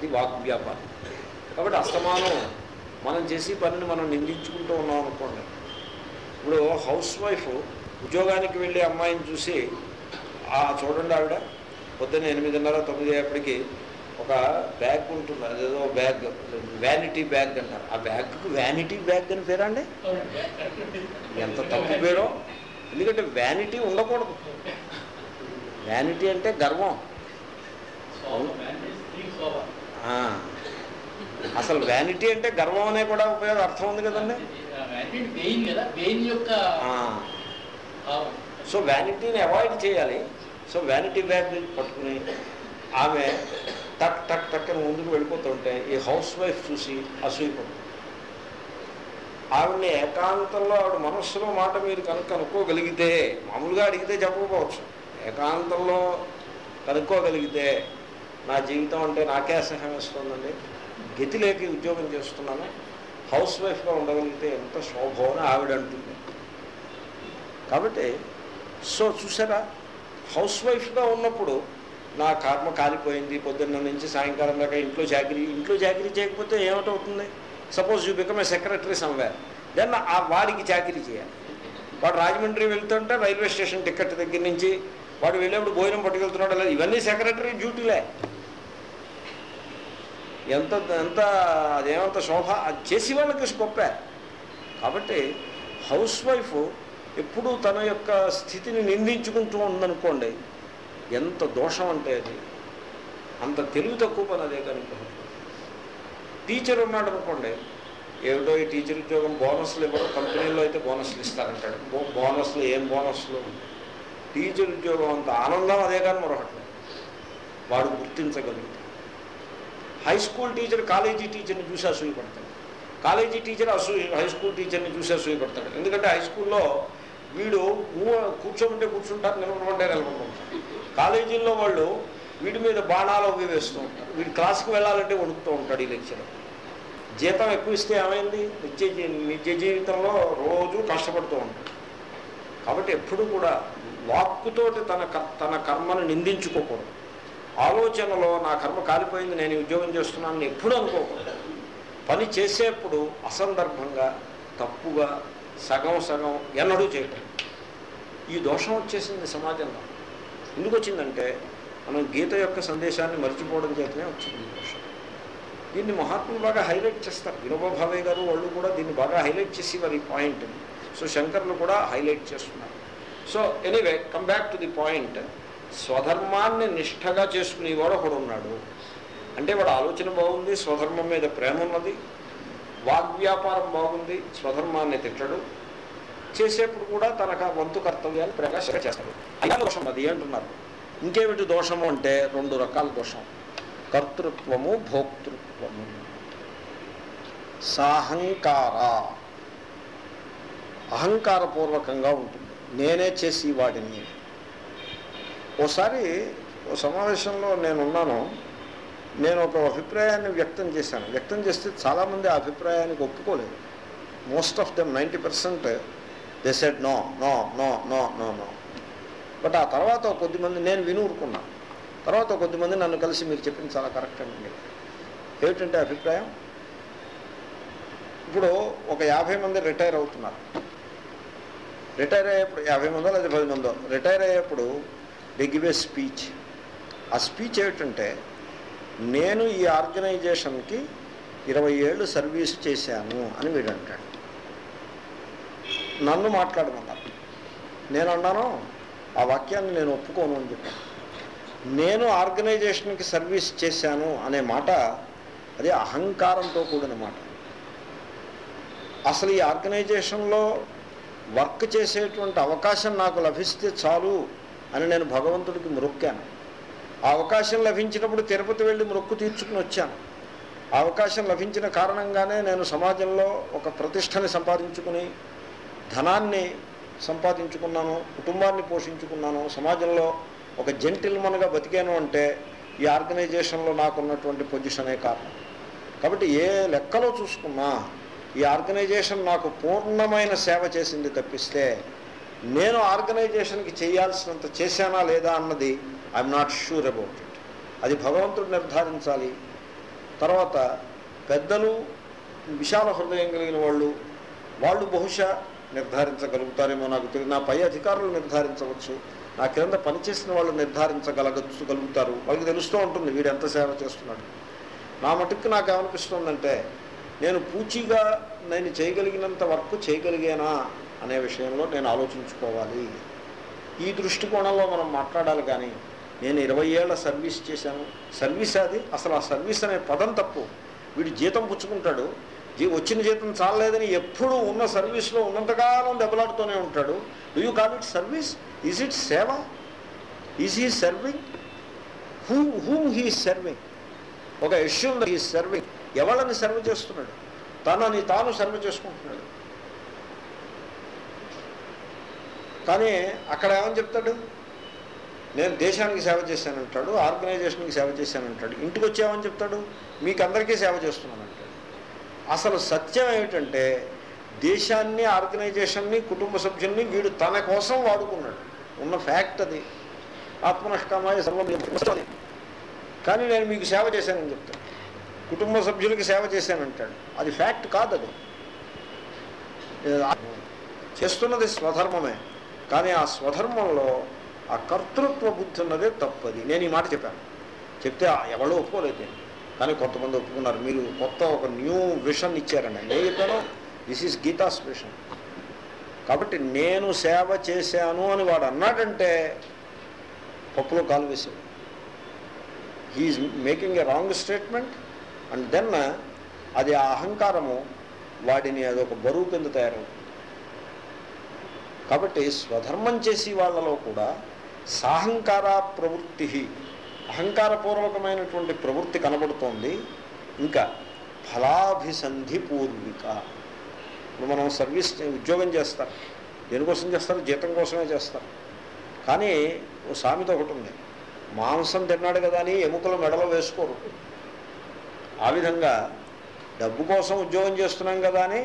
అది వాగ్వ్యాపారం కాబట్టి అస్తమానం మనం చేసే పనిని మనం నిందించుకుంటూ ఉన్నాం అనుకోండి. ఇప్పుడు హౌస్ వైఫ్ ఉద్యోగానికి వెళ్ళే అమ్మాయిని చూసి ఆ చూడండి ఆవిడ పొద్దున్న ఎనిమిదిన్నర తొమ్మిది అయ్యేప్పటికి ఒక బ్యాగ్ ఉంటుంది. అదేదో బ్యాగ్ వ్యానిటీ బ్యాగ్ అంటారు. ఆ బ్యాగ్కు వ్యానిటీ బ్యాగ్ అని పేరా అండి? ఎంత తప్పు పేరో. ఎందుకంటే వ్యానిటీ ఉండకూడదు. వ్యానిటీ అంటే గర్వం. అసలు వ్యానిటీ అంటే గర్వం అనే కూడా ఉపయోగం అర్థం ఉంది కదండి. సో వ్యానిటీని అవాయిడ్ చేయాలి. సో వ్యానిటీ బ్యాగ్ పట్టుకుని ఆమె టక్ టక్ టక్ అని ముందుకు వెళ్ళిపోతుంటే ఈ హౌస్ వైఫ్ చూసి అసూయపడుతుంది ఆవిడని ఏకాంతంలో ఆవిడ మనస్సులో మాట మీరు కనుక కనుక్కోగలిగితే మామూలుగా అడిగితే చెప్పకపోవచ్చు. ఏకాంతంలో కనుక్కోగలిగితే నా జీవితం అంటే నాకే అసహ్యం వేస్తుందండి. గతి లేక ఉద్యోగం చేస్తున్నాను. హౌస్ వైఫ్గా ఉండగలిగితే ఎంత శోభవని ఆవిడ అంటుంది. కాబట్టి సో చూసారా హౌస్ వైఫ్గా ఉన్నప్పుడు నా కర్మ కాలిపోయింది. పొద్దున్న నుంచి సాయంకాలం దాకా ఇంట్లో జాగిరి ఇంట్లో చాకరీ చేయకపోతే ఏమిటవుతుంది suppose you become a secretary somewhere then ఆ వాడికి చాకరీ చేయాలి. వాడు రాజమండ్రి వెళ్తుంటే రైల్వే స్టేషన్ టికెట్ దగ్గర నుంచి వాడు వెళ్ళేప్పుడు భోజనం పట్టుకెళ్తున్నాడు. లేదు ఇవన్నీ సెక్రటరీ డ్యూటీలే ఎంత ఎంత అదేమంత శోభ? అది చేసి వాళ్ళకి గొప్ప. కాబట్టి హౌస్ వైఫ్ ఎప్పుడూ తన యొక్క స్థితిని నిందించుకుంటూ ఉందనుకోండి ఎంత దోషం అంటే అది. అంత తెలివి తక్కువ పని అదే కనుక టీచర్ ఉన్నాడు అనుకోండి ఏమిటో ఈ టీచర్ ఉద్యోగం బోనస్లు ఇవ్వరు కంపెనీలో అయితే బోనస్లు ఇస్తారంటాడు. బో బోనస్లు ఏం బోనస్లు? టీచర్ ఉద్యోగం అంత ఆనందం అదే కానీ మరొకటి. వాడు గుర్తించగలుగుతాడు. హై స్కూల్ టీచర్ కాలేజీ టీచర్ని చూసి అసూయపడతాడు కాలేజీ టీచర్ అసూ హై స్కూల్ టీచర్ని చూసి అసూయపడతాడు ఎందుకంటే హై స్కూల్లో వీడు కూర్చోమంటే కూర్చుంటారు నిలబడమంటే నిలబడుకుంటారు కాలేజీల్లో వాళ్ళు వీడి మీద బాణాలు అవి వేస్తూ ఉంటారు. వీడు క్లాస్కి వెళ్ళాలంటే వణుకుతూ ఉంటాడు ఈ లెక్చర్. జీతం ఎక్కువ ఇస్తే ఏమైంది? నిత్య నిత్య జీవితంలో రోజు కష్టపడుతూ ఉంటాడు. కాబట్టి ఎప్పుడు కూడా వాక్కుతోటి తన తన కర్మను నిందించుకోకూడదు. ఆలోచనలో నా కర్మ కాలిపోయింది నేను ఉద్యోగం చేస్తున్నానని ఎప్పుడు అనుకోకూడదు. పని చేసేప్పుడు అసందర్భంగా తప్పుగా సగం సగం ఎన్నడూ చేయటం. ఈ దోషం వచ్చేసింది సమాజంలో. ఎందుకు వచ్చిందంటే మనం గీత యొక్క సందేశాన్ని మర్చిపోవడం చేతనే వచ్చింది ఈ దోషం. దీన్ని మహాత్ములు బాగా హైలైట్ చేస్తారు. వినోబాభావే గారు వాళ్ళు కూడా దీన్ని బాగా హైలైట్ చేసి వారి పాయింట్ని. సో శంకర్లు కూడా హైలైట్ చేస్తున్నారు. So anyway come back to the point. స్వధర్మాన్ని నిష్ఠగా చేసుకునేవాడు ఒకడు ఉన్నాడు అంటే వాడు ఆలోచన బాగుంది స్వధర్మం మీద ప్రేమ ఉన్నది వాగ్వ్యాపారం బాగుంది స్వధర్మాన్ని తిట్టడు. చేసేప్పుడు కూడా తనకు వంతు కర్తవ్యాన్ని ప్రకాశంగా చేస్తాడు. అయినా దోషం అది అంటున్నారు. ఇంకేమిటి దోషము అంటే రెండు రకాల దోషం. కర్తృత్వము భోక్తృత్వము. సాహంకార. అహంకారపూర్వకంగా ఉంటుంది. నేనే చేసి వాడిని. ఓసారి ఓ సమావేశంలో నేనున్నాను. నేను ఒక అభిప్రాయాన్ని వ్యక్తం చేశాను. వ్యక్తం చేస్తే చాలామంది ఆ అభిప్రాయానికి ఒప్పుకోలేదు. Most of them ninety percent they said no no no no no no. But ఆ తర్వాత కొద్దిమంది నేను వినూరుకున్నాను తర్వాత కొద్దిమంది నన్ను కలిసి మీరు చెప్పింది చాలా కరెక్ట్ అండి. ఏమిటంటే అభిప్రాయం? ఇప్పుడు ఒక యాభై మంది రిటైర్ అవుతున్నారు. రిటైర్ అయ్యేప్పుడు యాభై మందో లేదా పది మందో? రిటైర్ అయ్యేప్పుడు దే గివ్ ఏ స్పీచ్ ఆ స్పీచ్ ఏమిటంటే నేను ఈ ఆర్గనైజేషన్కి ఇరవై ఏళ్ళు సర్వీస్ చేశాను అని వీడు అంటాడు. నన్ను మాట్లాడమన్నారు. నేను అన్నాను ఆ వాక్యాన్ని నేను ఒప్పుకోను అని చెప్పాను నేను ఆర్గనైజేషన్కి సర్వీస్ చేశాను అనే మాట అది అహంకారంతో కూడిన మాట. అసలు ఈ ఆర్గనైజేషన్లో వర్క్ చేసేటువంటి అవకాశం నాకు లభిస్తే చాలు అని నేను భగవంతుడికి మొక్కాను. ఆ అవకాశం లభించినప్పుడు తిరుపతి వెళ్ళి మొక్కు తీర్చుకుని వచ్చాను. ఆ అవకాశం లభించిన కారణంగానే నేను సమాజంలో ఒక ప్రతిష్టని సంపాదించుకుని ధనాన్ని సంపాదించుకున్నాను కుటుంబాన్ని పోషించుకున్నాను సమాజంలో ఒక జెంటిల్మన్గా బతికాను అంటే ఈ ఆర్గనైజేషన్లో నాకున్నటువంటి పొజిషనే కారణం. కాబట్టి ఏ లెక్కలో చూసుకున్నా ఈ ఆర్గనైజేషన్ నాకు పూర్ణమైన సేవ చేసింది తప్పిస్తే నేను ఆర్గనైజేషన్కి చేయాల్సినంత చేశానా లేదా అన్నది I'm not sure about it అది భగవంతుడు నిర్ధారించాలి. తర్వాత పెద్దలు విశాల హృదయం కలిగిన వాళ్ళు వాళ్ళు బహుశా నిర్ధారించగలుగుతారేమో నాకు తెలియదు నా పై అధికారులు నిర్ధారించవచ్చు నా క్రింద పనిచేసిన వాళ్ళు నిర్ధారించగలగచ్చు గలుగుతారు వాళ్ళకి తెలుస్తూ ఉంటుంది వీడు ఎంత సేవ చేస్తున్నాడు. నా మటుకు నాకు ఏమనిపిస్తుందంటే నేను పూచిగా నేను చేయగలిగినంత వర్క్ చేయగలిగానా? అనే విషయంలో నేను ఆలోచించుకోవాలి. ఈ దృష్టికోణంలో మనం మాట్లాడాలి కానీ నేను ఇరవై ఏళ్ళ సర్వీస్ చేశాను. సర్వీస్ అది అసలు ఆ సర్వీస్ అనే పదం తప్పు. వీడు జీతం పుచ్చుకుంటాడు. జీ- వచ్చిన జీతం చాలలేదని ఎప్పుడు ఉన్న సర్వీస్లో ఉన్నంతకాలం దెబ్బలాడుతూనే ఉంటాడు. Do you call it service is it సేవ? Is he serving who whom he serving ఒక ఇష్యూ హీ సర్వింగ్ ఎవళ్ళని సర్వ్ చేస్తున్నాడు? తనని తాను సర్వ్ చేసుకుంటున్నాడు. కానీ అక్కడ ఏమని చెప్తాడు? నేను దేశానికి సేవ చేశానంటాడు ఆర్గనైజేషన్కి సేవ చేశానంటాడు ఇంటికి వచ్చామని చెప్తాడు మీకు అందరికీ సేవ చేస్తున్నానంటాడు అసలు సత్యం ఏమిటంటే దేశాన్ని ఆర్గనైజేషన్ని కుటుంబ సభ్యుల్ని వీడు తన కోసం వాడుకున్నాడు. ఉన్న ఫ్యాక్ట్ అది. ఆత్మనష్టమాయ సర్వం కానీ నేను మీకు సేవ చేశానని చెప్తాడు. కుటుంబ సభ్యులకి సేవ చేశానంటాడు. అది ఫ్యాక్ట్ కాదు అది చేస్తున్నది స్వధర్మమే. కానీ ఆ స్వధర్మంలో ఆ కర్తృత్వ బుద్ధి ఉన్నదే తప్పది. నేను ఈ మాట చెప్పాను. చెప్తే ఆ ఎవరో ఒప్పుకోలేదు కానీ కొంతమంది ఒప్పుకున్నారు. మీరు కొత్త ఒక న్యూ విషన్ ఇచ్చారండి. నేను చెప్పాను దిస్ ఈజ్ గీతాస్ విషన్ కాబట్టి నేను సేవ చేశాను అని వాడు అన్నాడంటే పప్పులో కాలు వేసాడు he's making a wrong statement and then అది ఆ అహంకారము వాడిని అదొక బరువు కింద తయారవుతుంది. కాబట్టి స్వధర్మం చేసి వాళ్ళలో కూడా సాహంకార ప్రవృత్తి అహంకారపూర్వకమైనటువంటి ప్రవృత్తి కనబడుతోంది. ఇంకా ఫలాభిసంధి పూర్విక. ఇప్పుడు మనం సర్వీస్ ఉద్యోగం చేస్తారు దేనికోసం చేస్తారు? జీతం కోసమే చేస్తారు. కానీ ఓ సామెత ఒకటి ఉంది మాంసం తిన్నాడు కదా అని ఎముకలు మెడలో వేసుకోరు. ఆ విధంగా డబ్బు కోసం ఉద్యోగం చేస్తున్నాం కదా అని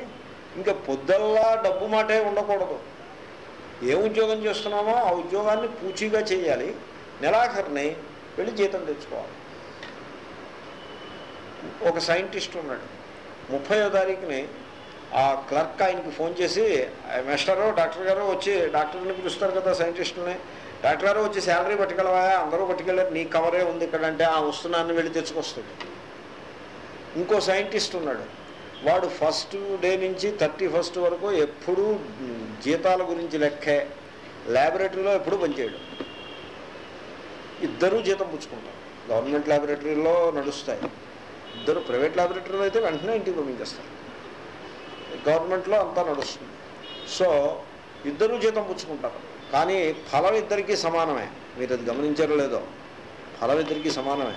ఇంకా పొద్దల్లా డబ్బు మాటే ఉండకూడదు. ఏ ఉద్యోగం చేస్తున్నామో ఆ ఉద్యోగాన్ని పూచీగా చేయాలి. నెలాఖరిని వెళ్ళి జీతం తెచ్చుకోవాలి. ఒక సైంటిస్ట్ ఉన్నాడు. ముప్పయో తారీఖుని ఆ క్లర్క్ ఆయనకి ఫోన్ చేసి మెస్టరో డాక్టర్ గారు వచ్చి డాక్టర్ని పిలుస్తారు కదా సైంటిస్టుని డాక్టర్ గారు వచ్చి శాలరీ పట్టుకెళ్ళవా? అందరూ పట్టుకెళ్ళారు. నీ కవరే ఉంది ఇక్కడ అంటే ఆ వస్తున్నాన్ని వెళ్ళి తెచ్చుకొస్తుంది ఇంకో సైంటిస్ట్ ఉన్నాడు. వాడు ఫస్ట్ డే నుంచి థర్టీ ఫస్ట్ వరకు ఎప్పుడూ జీతాల గురించి లెక్కే. ల్యాబొరేటరీలో ఎప్పుడూ పనిచేయడం. ఇద్దరూ జీతం పుచ్చుకుంటారు. గవర్నమెంట్ ల్యాబొరేటరీలో నడుస్తాయి. ఇద్దరు ప్రైవేట్ ల్యాబొరేటరీలో అయితే వెంటనే ఇంటికి పంపించేస్తారు. గవర్నమెంట్లో అంతా నడుస్తుంది. సో ఇద్దరూ జీతం పుచ్చుకుంటారు. కానీ ఫలం ఇద్దరికీ సమానమే. మీరు అది గమనించారో లేదో. ఫలం ఇద్దరికీ సమానమే.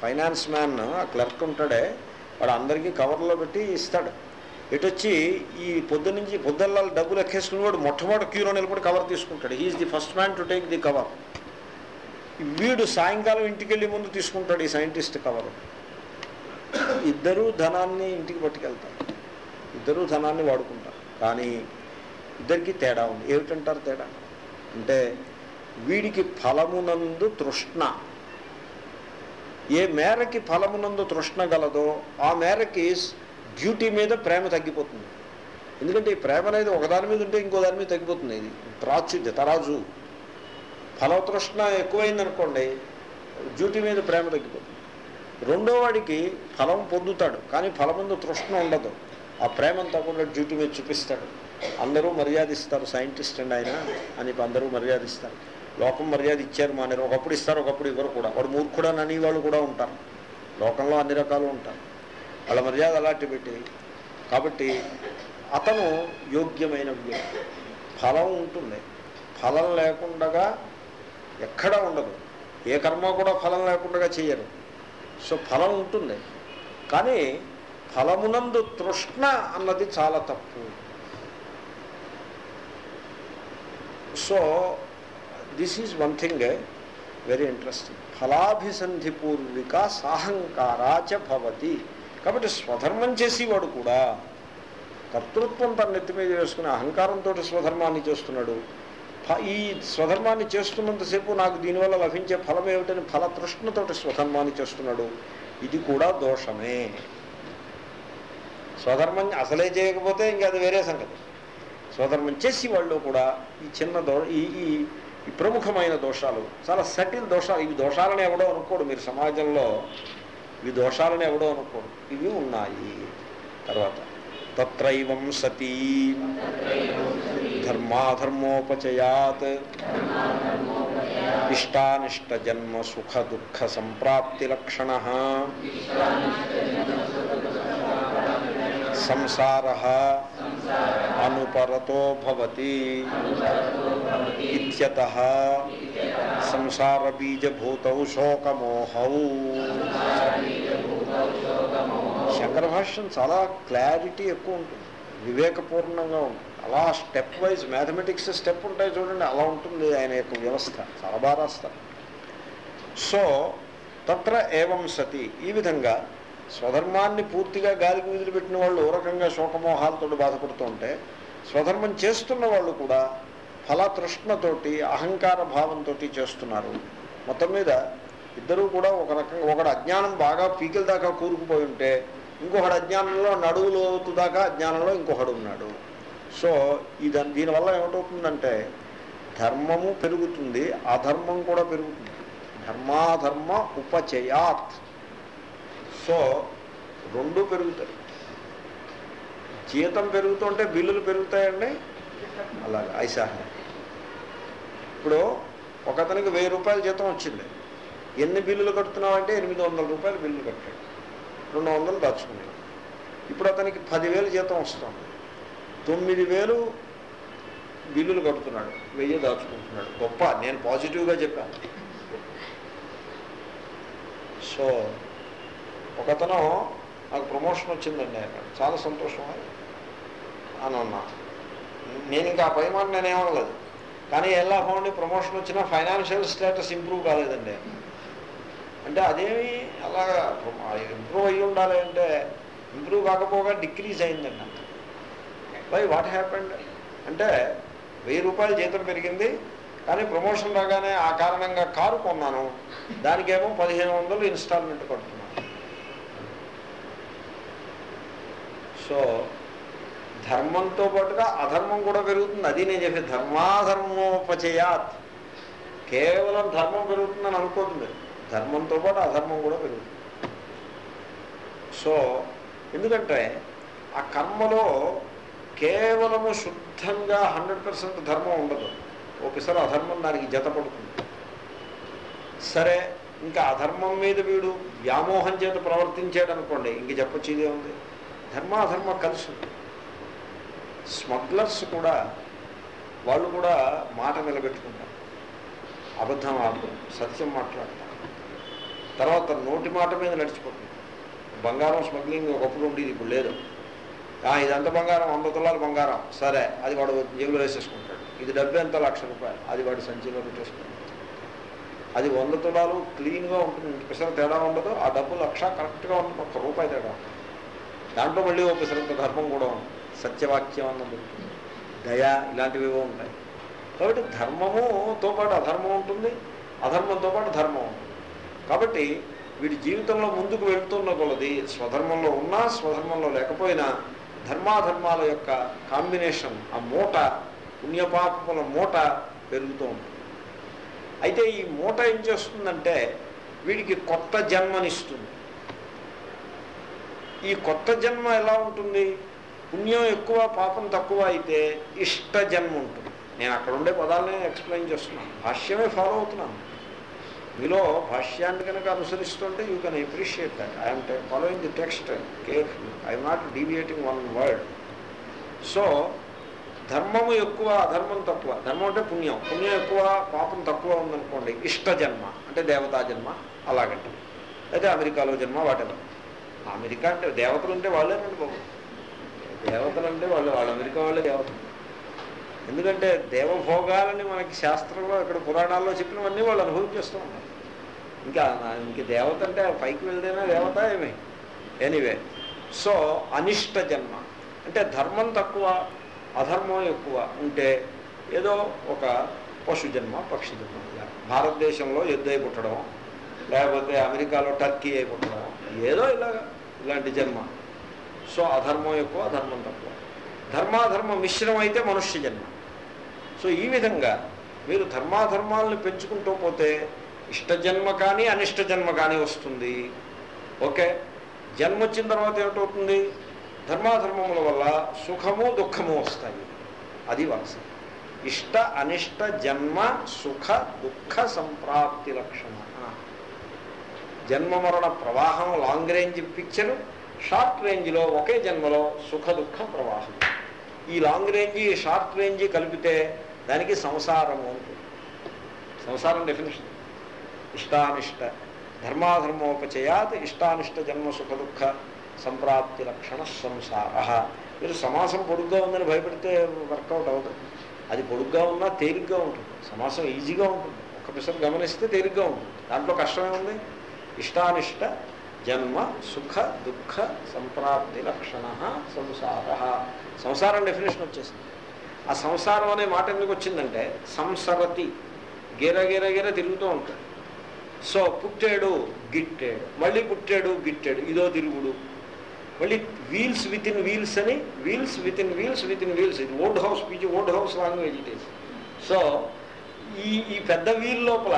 ఫైనాన్స్ మ్యాన్ ఆ క్లర్క్ ఉంటాడే వాడు అందరికీ కవర్లో పెట్టి ఇస్తాడు. ఇటు వచ్చి ఈ పొద్దు నుంచి పొద్దుల్ల డబ్బులు ఎక్కేసుకుని వాడు మొట్టమొదటి క్యూలో నిలబడి కవర్ తీసుకుంటాడు. He's the first man to take the cover వీడు సాయంకాలం ఇంటికి వెళ్ళి ముందు తీసుకుంటాడు ఈ సైంటిస్ట్ కవర్. ఇద్దరూ ధనాన్ని ఇంటికి పట్టుకెళ్తారు. ఇద్దరూ ధనాన్ని వాడుకుంటారు. కానీ ఇద్దరికి తేడా ఉంది. ఏమిటంటారు తేడా? అంటే వీడికి ఫలమునందు తృష్ణ. ఏ మేరకి ఫలమునందు తృష్ణ గలదో ఆ మేరకి డ్యూటీ మీద ప్రేమ తగ్గిపోతుంది. ఎందుకంటే ఈ ప్రేమ అనేది ఒకదాని మీద ఉంటే ఇంకో దాని మీద తగ్గిపోతుంది. ఇది ప్రాచుర్య తరాజు ఫలతృష్ణ ఎక్కువైందనుకోండి డ్యూటీ మీద ప్రేమ తగ్గిపోతుంది. రెండో వాడికి ఫలం పొందుతాడు కానీ ఫలముందు తృష్ణ ఉండదు. ఆ ప్రేమంతా కూడా డ్యూటీ మీద చూపిస్తాడు. అందరూ మర్యాదిస్తారు సైంటిస్ట్ అండి ఆయన అని అందరూ మర్యాదిస్తారు. లోకం మర్యాద ఇచ్చారు మానేరు ఒకప్పుడు ఇస్తారు ఒకప్పుడు ఇవ్వరు కూడా. వాడు మూర్ఖుడని అని వాళ్ళు కూడా ఉంటారు. లోకంలో అన్ని రకాలు ఉంటారు. వాళ్ళ మర్యాద అలాంటి పెట్టి. కాబట్టి అతను యోగ్యమైన వ్యక్తి. ఫలం ఉంటుంది. ఫలం లేకుండా ఎక్కడా ఉండదు. ఏ కర్మ కూడా ఫలం లేకుండా చేయరు. సో ఫలం ఉంటుంది. కానీ ఫలమునందు తృష్ణ అన్నది చాలా తప్పు. So this is one thing very interesting ఫలాభిసంధి పూర్విక సాహంకారాచ భవతి కాబట్టి స్వధర్మం చేసేవాడు కూడా కర్తృత్వం తన నెత్తి మీద వేసుకుని అహంకారంతో స్వధర్మాన్ని చేస్తున్నాడు ఈ స్వధర్మాన్ని చేస్తున్నంతసేపు నాకు దీనివల్ల లభించే ఫలం ఏమిటని ఫలతృష్ణతోటి స్వధర్మాన్ని చేస్తున్నాడు ఇది కూడా దోషమే స్వధర్మం అసలే చేయకపోతే ఇంకా అది వేరే సంగతి స్వధర్మం చేసి వాళ్ళు కూడా ఈ చిన్న దో ఈ ఈ ప్రముఖమైన దోషాలు. చాలా సటిల్ దోషాలు ఇవి దోషాలని ఎవడో అనుకోడు. మీరు సమాజంలో ఇవి దోషాలని ఎవడో అనుకోడు. ఇవి ఉన్నాయి. తర్వాత తత్రైవం సతీ. ధర్మాధర్మోపచయాత్. ఇష్టానిష్ట జన్మ సుఖ దుఃఖ సంప్రాప్తి లక్షణ. సంసార అనుపరతో భవతి ఇత్యత సంసారబీజభూతౌ శోకమోహౌ. శంకర భాష్యం చాలా క్లారిటీ ఎక్కువ ఉంటుంది వివేకపూర్ణంగా ఉంటుంది. అలా స్టెప్ వైజ్ మ్యాథమెటిక్స్ స్టెప్ ఉంటాయి చూడండి అలా ఉంటుంది ఆయన యొక్క వ్యవస్థ చాలా బాగా రాస్తారు. సో తత్ర ఏవం సతి ఈ విధంగా స్వధర్మాన్ని పూర్తిగా గాలికి వదిలిపెట్టిన వాళ్ళు ఓ రకంగా శోకమోహాలతో బాధపడుతూ ఉంటే స్వధర్మం చేస్తున్న వాళ్ళు కూడా ఫలతృష్ణతోటి అహంకార భావంతో చేస్తున్నారు. మొత్తం మీద ఇద్దరూ కూడా ఒక రకంగా ఒకడు అజ్ఞానం బాగా పీకిల దాకా కూరుకుపోయి ఉంటే ఇంకొకడు అజ్ఞానంలో నడువులు దాకా అజ్ఞానంలో ఇంకొకడు ఉన్నాడు. సో ఇది దీనివల్ల ఏమిటవుతుందంటే ధర్మము పెరుగుతుంది అధర్మం కూడా పెరుగుతుంది. ధర్మాధర్మ ఉపచయాత్. సో రెండు పెరుగుతాయి. జీతం పెరుగుతుంటే బిల్లులు పెరుగుతాయండి? అలాగే ఐసాహ్యం ఇప్పుడు ఒకతనికి వెయ్యి రూపాయల జీతం వచ్చింది. ఎన్ని బిల్లులు కడుతున్నామంటే ఎనిమిది వందల రూపాయలు బిల్లులు కట్టాడు. రెండు వందలు దాచుకున్నాడు. ఇప్పుడు అతనికి పదివేలు జీతం వస్తుంది. తొమ్మిది వేలు బిల్లులు కడుతున్నాడు. వెయ్యి దాచుకుంటున్నాడు. గొప్ప నేను పాజిటివ్గా చెప్పాను. సో ఒకతను నాకు ప్రమోషన్ వచ్చిందండి అన్నాడు చాలా సంతోషం అని అన్నా. నేను ఇంకా ఆ పై మాట నేనేమనలేదు కానీ ఎలా పోండి ప్రమోషన్ వచ్చినా ఫైనాన్షియల్ స్టేటస్ ఇంప్రూవ్ కాలేదండి. అంటే అదేమి అలాగా ఇంప్రూవ్ అయ్యి ఉండాలి అంటే ఇంప్రూవ్ కాకపోగా డిక్రీజ్ అయిందండి వై వాట్ హ్యాపెండ్? అంటే వెయ్యి రూపాయల జీతం పెరిగింది కానీ ప్రమోషన్ రాగానే ఆ కారణంగా కారు కొన్నాను. దానికేమో పదిహేను వందలు ఇన్స్టాల్మెంట్ పడుతుంది సో ధర్మంతో పాటుగా అధర్మం కూడా పెరుగుతుంది. అది నేను చెప్పే ధర్మాధర్మోపచయాత్. కేవలం ధర్మం పెరుగుతుందని అనుకోతుంది ధర్మంతో పాటు అధర్మం కూడా పెరుగుతుంది. సో ఎందుకంటే ఆ కర్మలో కేవలము శుద్ధంగా హండ్రెడ్ పర్సెంట్ ధర్మం ఉండదు. ఒకసారి అధర్మం దానికి జతపడుతుంది సరే ఇంకా అధర్మం మీద వీడు వ్యామోహం చేత ప్రవర్తించాడు అనుకోండి ఇంక చెప్పొచ్చేదే ఉంది. ధర్మాధర్మ కలిసి ఉంది స్మగ్లర్స్ కూడా వాళ్ళు కూడా మాట నిలబెట్టుకుంటారు. అబద్ధం ఆడతారు సత్యం మాట్లాడతారు తర్వాత నోటి మాట మీద నడిచిపోతుంది. బంగారం స్మగ్లింగ్ ఒకప్పుడు ఉండేది ఇప్పుడు లేదు. ఆ, ఇదంతా బంగారం వంద తులాలు బంగారం. సరే అది వాడు జేబులో వేసేసుకుంటాడు. ఇది డబ్బు ఎంత? లక్ష రూపాయలు. అది వాడు సంచిలో పెట్టేసుకుంటాడు. అది వంద తులాలు క్లీన్గా ఉంటుంది. ఇంక పిసర తేడా ఉండదు. ఆ డబ్బు లక్ష కరెక్ట్గా ఉంటుంది. ఒక్క రూపాయి తేడా. ఉంటుంది దాంట్లో మళ్ళీ ఒక శ్రద్ధ ధర్మం కూడా ఉంది. సత్యవాక్యం అన్నది దయ ఇలాంటివి ఏవో ఉంటాయి. కాబట్టి ధర్మముతో పాటు అధర్మం ఉంటుంది. అధర్మంతో పాటు ధర్మం ఉంటుంది. కాబట్టి వీడి జీవితంలో ముందుకు వెళుతున్న కొలది స్వధర్మంలో ఉన్నా స్వధర్మంలో లేకపోయినా ధర్మాధర్మాల యొక్క కాంబినేషన్ ఆ మూట పుణ్యపాపముల మూట పెరుగుతూ ఉంటుంది. అయితే ఈ మూట ఏం చేస్తుందంటే వీడికి కొత్త జన్మనిస్తుంది. ఈ కొత్త జన్మ ఎలా ఉంటుంది? పుణ్యం ఎక్కువ పాపం తక్కువ అయితే ఇష్ట జన్మ ఉంటుంది. నేను అక్కడ ఉండే పదాలనే ఎక్స్ప్లెయిన్ చేస్తున్నాను. భాష్యమే ఫాలో అవుతున్నాను. మీలో భాష్యాన్ని కనుక అనుసరిస్తుంటే you can appreciate that I'm following the text careful I'm not deviating one word so ధర్మము ఎక్కువ అధర్మం తక్కువ. ధర్మం అంటే పుణ్యం. పుణ్యం ఎక్కువ పాపం తక్కువ ఉందనుకోండి ఇష్ట జన్మ అంటే దేవతా జన్మ అలాగంటే అయితే అమెరికాలో జన్మ వాటెవర్ అమెరికా అంటే దేవతలు ఉంటే వాళ్ళేనండి బాబు. దేవతలు అంటే వాళ్ళు వాళ్ళు అమెరికా వాళ్ళే దేవతలు. ఎందుకంటే దేవభోగాలని మనకి శాస్త్రంలో ఇక్కడ పురాణాల్లో చెప్పినవన్నీ వాళ్ళు అనుభవించేస్తూ ఉన్నారు. ఇంకా ఇంక దేవత అంటే పైకి వెళ్తేనే దేవత ఏమి? ఎనీవే సో అనిష్ట జన్మ. అంటే ధర్మం తక్కువ అధర్మం ఎక్కువ ఉంటే ఏదో ఒక పశు జన్మ పక్షి జన్మ. ఇలా భారతదేశంలో ఎద్దై పుట్టడం లేకపోతే అమెరికాలో టర్కీ అయిపోతాం ఏదో ఇలాగా ఇలాంటి జన్మ. సో అధర్మం ఎక్కువ అధర్మం తక్కువ. ధర్మాధర్మ మిశ్రం అయితే మనుష్య జన్మ. సో ఈ విధంగా మీరు ధర్మాధర్మాలను పెంచుకుంటూ పోతే ఇష్టజన్మ కానీ అనిష్ట జన్మ కానీ వస్తుంది. ఓకే? జన్మ వచ్చిన తర్వాత ఏమిటవుతుంది? ధర్మాధర్మముల వల్ల సుఖము దుఃఖము వస్తాయి. అది వలస. ఇష్ట అనిష్ట జన్మ సుఖ దుఃఖ సంప్రాప్తి లక్షణ జన్మ మరణ ప్రవాహం లాంగ్ రేంజ్ పిక్చర్ షార్ట్ రేంజ్లో ఒకే జన్మలో సుఖ దుఃఖ ప్రవాహం. ఈ లాంగ్ రేంజ్ ఈ షార్ట్ రేంజ్ కలిపితే దానికి సంసారము ఉంటుంది సంసారం డెఫినేషన్ ఇష్టానిష్ట ధర్మాధర్మోపచయాత్ ఇష్టానిష్ట జన్మ సుఖ దుఃఖ సంప్రాప్తి లక్షణ సంసార. మీరు సమాసం పొడుగ్గా ఉందని భయపడితే వర్కౌట్ అవుతుంది అది పొడుగ్గా ఉన్నా తేలిగ్గా ఉంటుంది. సమాసం ఈజీగా ఉంటుంది. ఒక పిసర్ గమనిస్తే తేలిగ్గా ఉంటుంది. దాంట్లో కష్టమే ఉంది ఇష్టానిష్ట జన్మ సుఖ దుఃఖ సంప్రాప్తి లక్షణ సంసార. సంసారం డెఫినేషన్ వచ్చేసింది. ఆ సంసారం అనే మాట ఎందుకు వచ్చిందంటే సంసరతి. గిర గిర గిర తిరుగుతూ ఉంటాడు. సో పుట్టాడు గిట్టాడు. మళ్ళీ పుట్టాడు గిట్టాడు. ఇదో తిరుగుడు. మళ్ళీ వీల్స్ విత్ ఇన్ వీల్స్ అని wheels within wheels within wheels ఇది old house PG old house language it is so ఈ ఈ పెద్ద వీల్ లోపల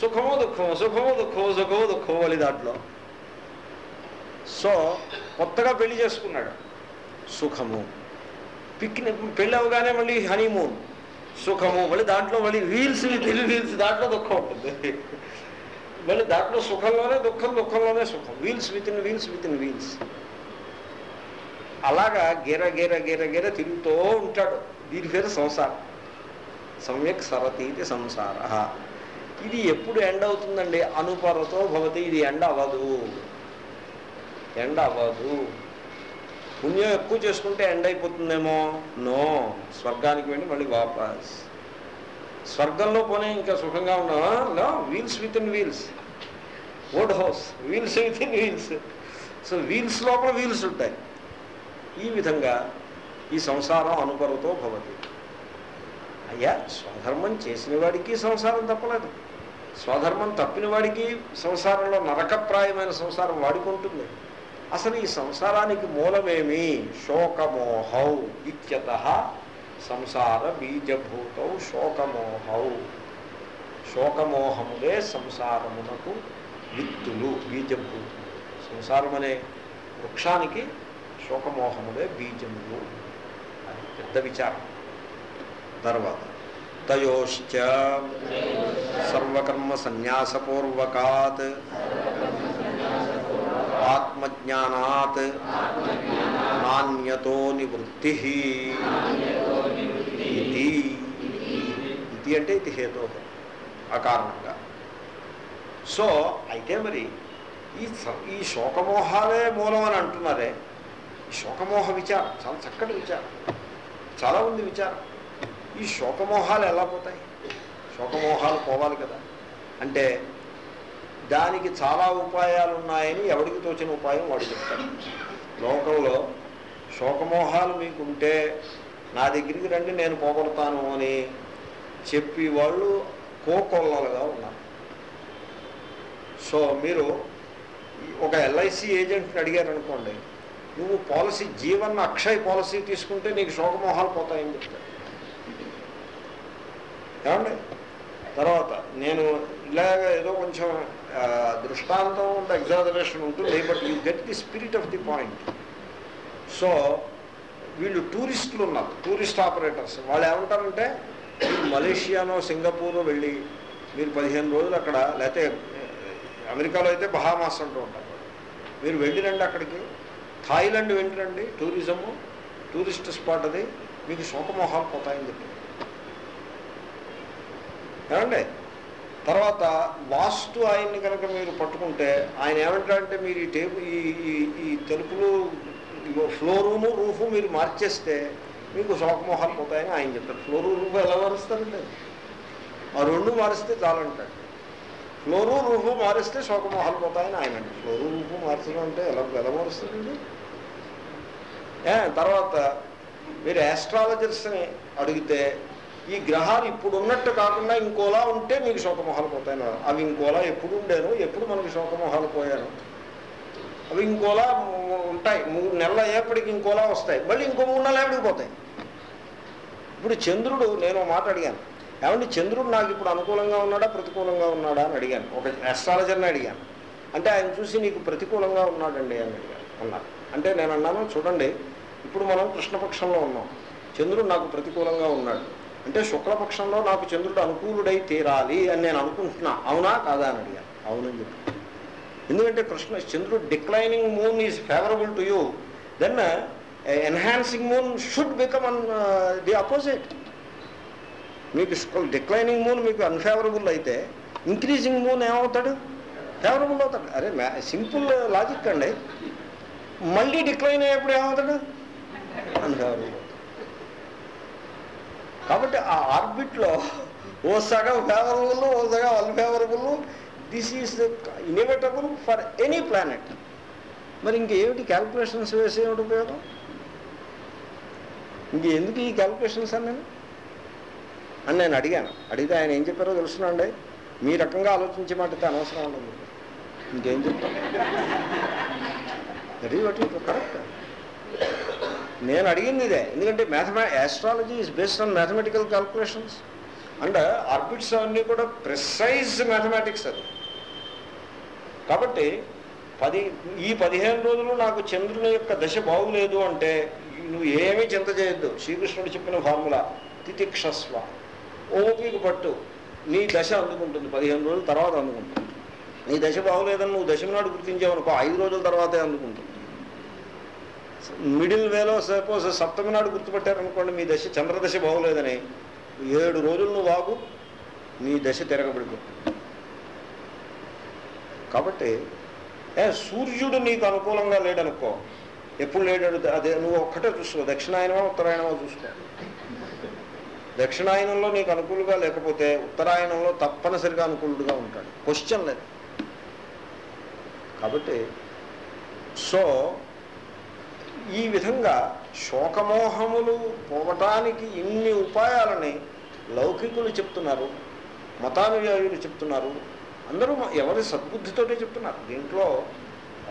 సుఖమో దుఃఖమో సుఖమో దుఃఖమో సుఖమో దుఃఖమో మళ్ళీ దాంట్లో. సో కొత్తగా పెళ్ళి చేసుకున్నాడు. సుఖము. పిక్నిక్ పెళ్ళి అవగానే మళ్ళీ హనీమూన్. సుఖము. మళ్ళీ దాంట్లో మళ్ళీ వీల్స్ విత్ ఇన్ వీల్స్ దాంట్లో దుఃఖం ఉంటుంది. మళ్ళీ దాంట్లో సుఖంలోనే దుఃఖం దుఃఖంలోనే సుఖం. Wheels within wheels within wheels అలాగా గిర గిర గిర గిర తిరుగుతూ ఉంటాడు. దీని పేరు సంసారం. సమ్యక్ సరతీతి సంసార. ఇది ఎప్పుడు ఎండ్ అవుతుందండి? అనుపరతో భవతి ఇది ఎండ అవ్వదు. ఎండ అవ్వదు. పుణ్యం ఎక్కువ చేసుకుంటే ఎండ్ అయిపోతుందేమో? నో. స్వర్గానికి వెళ్ళి మళ్ళీ వాపస్. స్వర్గంలో పోనీ ఇంకా సుఖంగా ఉండవా? Wheels within wheels. Wood house. Wheels within wheels. So wheels లోపల వీల్స్ ఉంటాయి. ఈ విధంగా ఈ సంసారం అనుపరతో భవతి. అయ్యా స్వధర్మం చేసిన వాడికి సంసారం తప్పలేదు. స్వధర్మం తప్పిన వాడికి సంసారంలో నరకప్రాయమైన సంసారం వాడుకుంటుంది. అసలు ఈ సంసారానికి మూలమేమి? శోకమోహౌ ఇత్యత సంసార బీజభూతౌ శోకమోహౌ. శోకమోహములే సంసారమునకు విత్తులు బీజభూతులు. సంసారం అనే వృక్షానికి శోకమోహములే బీజములు అది పెద్ద విచారం. తర్వాత తయోశ్చ సర్వకర్మ సన్యాసపూర్వకాత్ ఆత్మజ్ఞానాత్ నాణ్యతో నివృత్తి ఇది ఇది అంటే ఇది హేతో ఆ కారణంగా సో అయితే మరి ఈ స- ఈ శోకమోహాలే మూలం అని అంటున్నారే. ఈ శోకమోహ విచారం చాలా చక్కటి విచారం. చాలా ఉంది విచారం. ఈ శోకమోహాలు ఎలా పోతాయి? శోకమోహాలు పోవాలి కదా. అంటే దానికి చాలా ఉపాయాలు ఉన్నాయని ఎవడికి తోచిన ఉపాయం వాడు చెప్తాడు. లోకంలో శోకమోహాలు మీకుంటే నా దగ్గరికి రండి నేను పోగొడతాను అని చెప్పి వాళ్ళు కోకొల్లలుగా ఉన్నారు. సో మీరు ఒక ఎల్ఐసి ఏజెంట్ని అడిగారనుకోండి నువ్వు పాలసీ జీవన్ అక్షయ్ పాలసీ తీసుకుంటే నీకు శోకమోహాలు పోతాయని చెప్తాడు ఏమండి? తర్వాత నేను ఇలాగ ఏదో కొంచెం దృష్టాంతం ఉంటే ఎగ్జాజరేషన్ ఉంటుంది but you get the spirit of the point so వీళ్ళు టూరిస్టులు ఉన్నారు టూరిస్ట్ ఆపరేటర్స్ వాళ్ళు ఏమంటారంటే మీరు మలేషియానో సింగపూర్ వెళ్ళి మీరు పదిహేను రోజులు అక్కడ లేకపోతే అమెరికాలో అయితే బహామాస్ అంటూ ఉంటారు. మీరు వెళ్ళిరండి అక్కడికి. థాయిలాండ్ వెళ్ళిరండి టూరిజము టూరిస్ట్ స్పాట్ అది. మీకు శోకమోహాలు పోతాయని చెప్పారు. ఏమండి? తర్వాత వాస్తు ఆయన్ని కనుక మీరు పట్టుకుంటే ఆయన ఏమంటారంటే మీరు ఈ టేబుల్ ఈ ఈ- ఈ తలుపులు ఫ్లోరూము రూఫు మీరు మార్చేస్తే మీకు శోకమోహాలు పోతాయని ఆయన చెప్తారు ఫ్లోరు రూఫ్ ఎలా మారుస్తారండి? ఆ రెండు మారిస్తే చాలంటాడు. ఫ్లోరు రూఫు మారిస్తే శోకమోహాలు పోతాయని ఆయన అంటారు ఫ్లోరు రూఫు మార్చడం అంటే ఎలా ఎలా మారుస్తారండి? తర్వాత మీరు యాస్ట్రాలజర్స్ని అడిగితే ఈ గ్రహాలు ఇప్పుడు ఉన్నట్టు కాకుండా ఇంకోలా ఉంటే మీకు శోకమోహాలు పోతాయని అవి ఇంకోలా ఎప్పుడు ఉండేను ఎప్పుడు మనకి శోకమోహాలు పోయాను అవి ఇంకోలా ఉంటాయి. మూడు నెలలు అయ్యేప్పటికి ఇంకోలా వస్తాయి. మళ్ళీ ఇంకో మూడు నెలలు ఎప్పటికి పోతాయి? ఇప్పుడు చంద్రుడు నేను మాట అడిగాను. ఏమంటే చంద్రుడు నాకు ఇప్పుడు అనుకూలంగా ఉన్నాడా ప్రతికూలంగా ఉన్నాడా అని అడిగాను. ఒక అస్ట్రాలజర్ని అడిగాను. అంటే ఆయన చూసి నీకు ప్రతికూలంగా ఉన్నాడండి అని అడిగాను. అన్నారు. అంటే నేను అన్నాను చూడండి ఇప్పుడు మనం కృష్ణపక్షంలో ఉన్నాం. చంద్రుడు నాకు ప్రతికూలంగా ఉన్నాడు. అంటే శుక్లపక్షంలో నాకు చంద్రుడు అనుకూలుడై తీరాలి అని నేను అనుకుంటున్నా. అవునా కాదా అని అడిగాను. అవునని చెప్పి. ఎందుకంటే కృష్ణ చంద్రుడు declining moon is favourable to you then enhancing moon should become an the opposite మీకు డిక్లైనింగ్ మూన్ మీకు అన్ఫేవరబుల్ అయితే ఇంక్రీజింగ్ మూన్ ఏమవుతాడు? ఫేవరబుల్ అవుతాడు. అరే సింపుల్ లాజిక్ అండి. మళ్ళీ డిక్లైన్ అయ్యేప్పుడు ఏమవుతాడు? అన్ఫేవరబుల్ అవుతాడు కాబట్టి ఆ ఆర్బిట్లో ఓ సగం ఫేవరబుల్ ఓ సగం unfavourable this is inevitable for any planet మరి ఇంకేమిటి క్యాల్కులేషన్స్ వేసే ఉపయోగం? ఇంక ఎందుకు ఈ క్యాల్కులేషన్స్ అని నేను అని నేను అడిగాను. అడిగితే ఆయన ఏం చెప్పారో తెలుసునండి. మీ రకంగా ఆలోచించే మాటైతే అనవసరం ఉండదు. ఇంకేం చెప్తాను దట్ ఈజ్ వాట్ కరెక్ట్ నేను అడిగింది ఇదే. ఎందుకంటే మ్యాథమె astrology is based on mathematical calculations and orbits అన్నీ కూడా ప్రిసైజ్ మ్యాథమెటిక్స్ అది. కాబట్టి పది ఈ పదిహేను రోజులు నాకు చంద్రుని యొక్క దశ బాగులేదు అంటే నువ్వు ఏమీ చింత చేయొద్దు. శ్రీకృష్ణుడు చెప్పిన ఫార్ములా తితిక్షస్వ. ఓపిక పట్టు. నీ దశ అందుకుంటుంది. పదిహేను రోజుల తర్వాత అందుకుంటుంది. నీ దశ బాగులేదని నువ్వు దశమి నాడు గుర్తించావనుకో ఐదు రోజుల తర్వాతే అందుకుంటుంది. మిడిల్ వేలో సపోజ్ సప్తమి నాడు గుర్తుపట్టారనుకోండి మీ దశ చంద్రదశ బాగోలేదని. ఏడు రోజులు నువ్వు వాగు నీ దశ తిరగబడిపోతుంది కాబట్టి ఏ సూర్యుడు నీకు అనుకూలంగా లేడనుకో. ఎప్పుడు లేడాడు? అదే నువ్వు ఒక్కటే చూసుకో. దక్షిణాయనమో ఉత్తరాయణమో చూసుకో. దక్షిణాయనంలో నీకు అనుకూలంగా లేకపోతే ఉత్తరాయణంలో తప్పనిసరిగా అనుకూలుడుగా ఉంటాడు. క్వశ్చన్ లేదు. కాబట్టి సో ఈ విధంగా శోకమోహములు పోవటానికి ఇన్ని ఉపాయాలని లౌకికులు చెప్తున్నారు మతానుయాయులు చెప్తున్నారు అందరూ ఎవరి సద్బుద్ధితోటే చెప్తున్నారు. దీంట్లో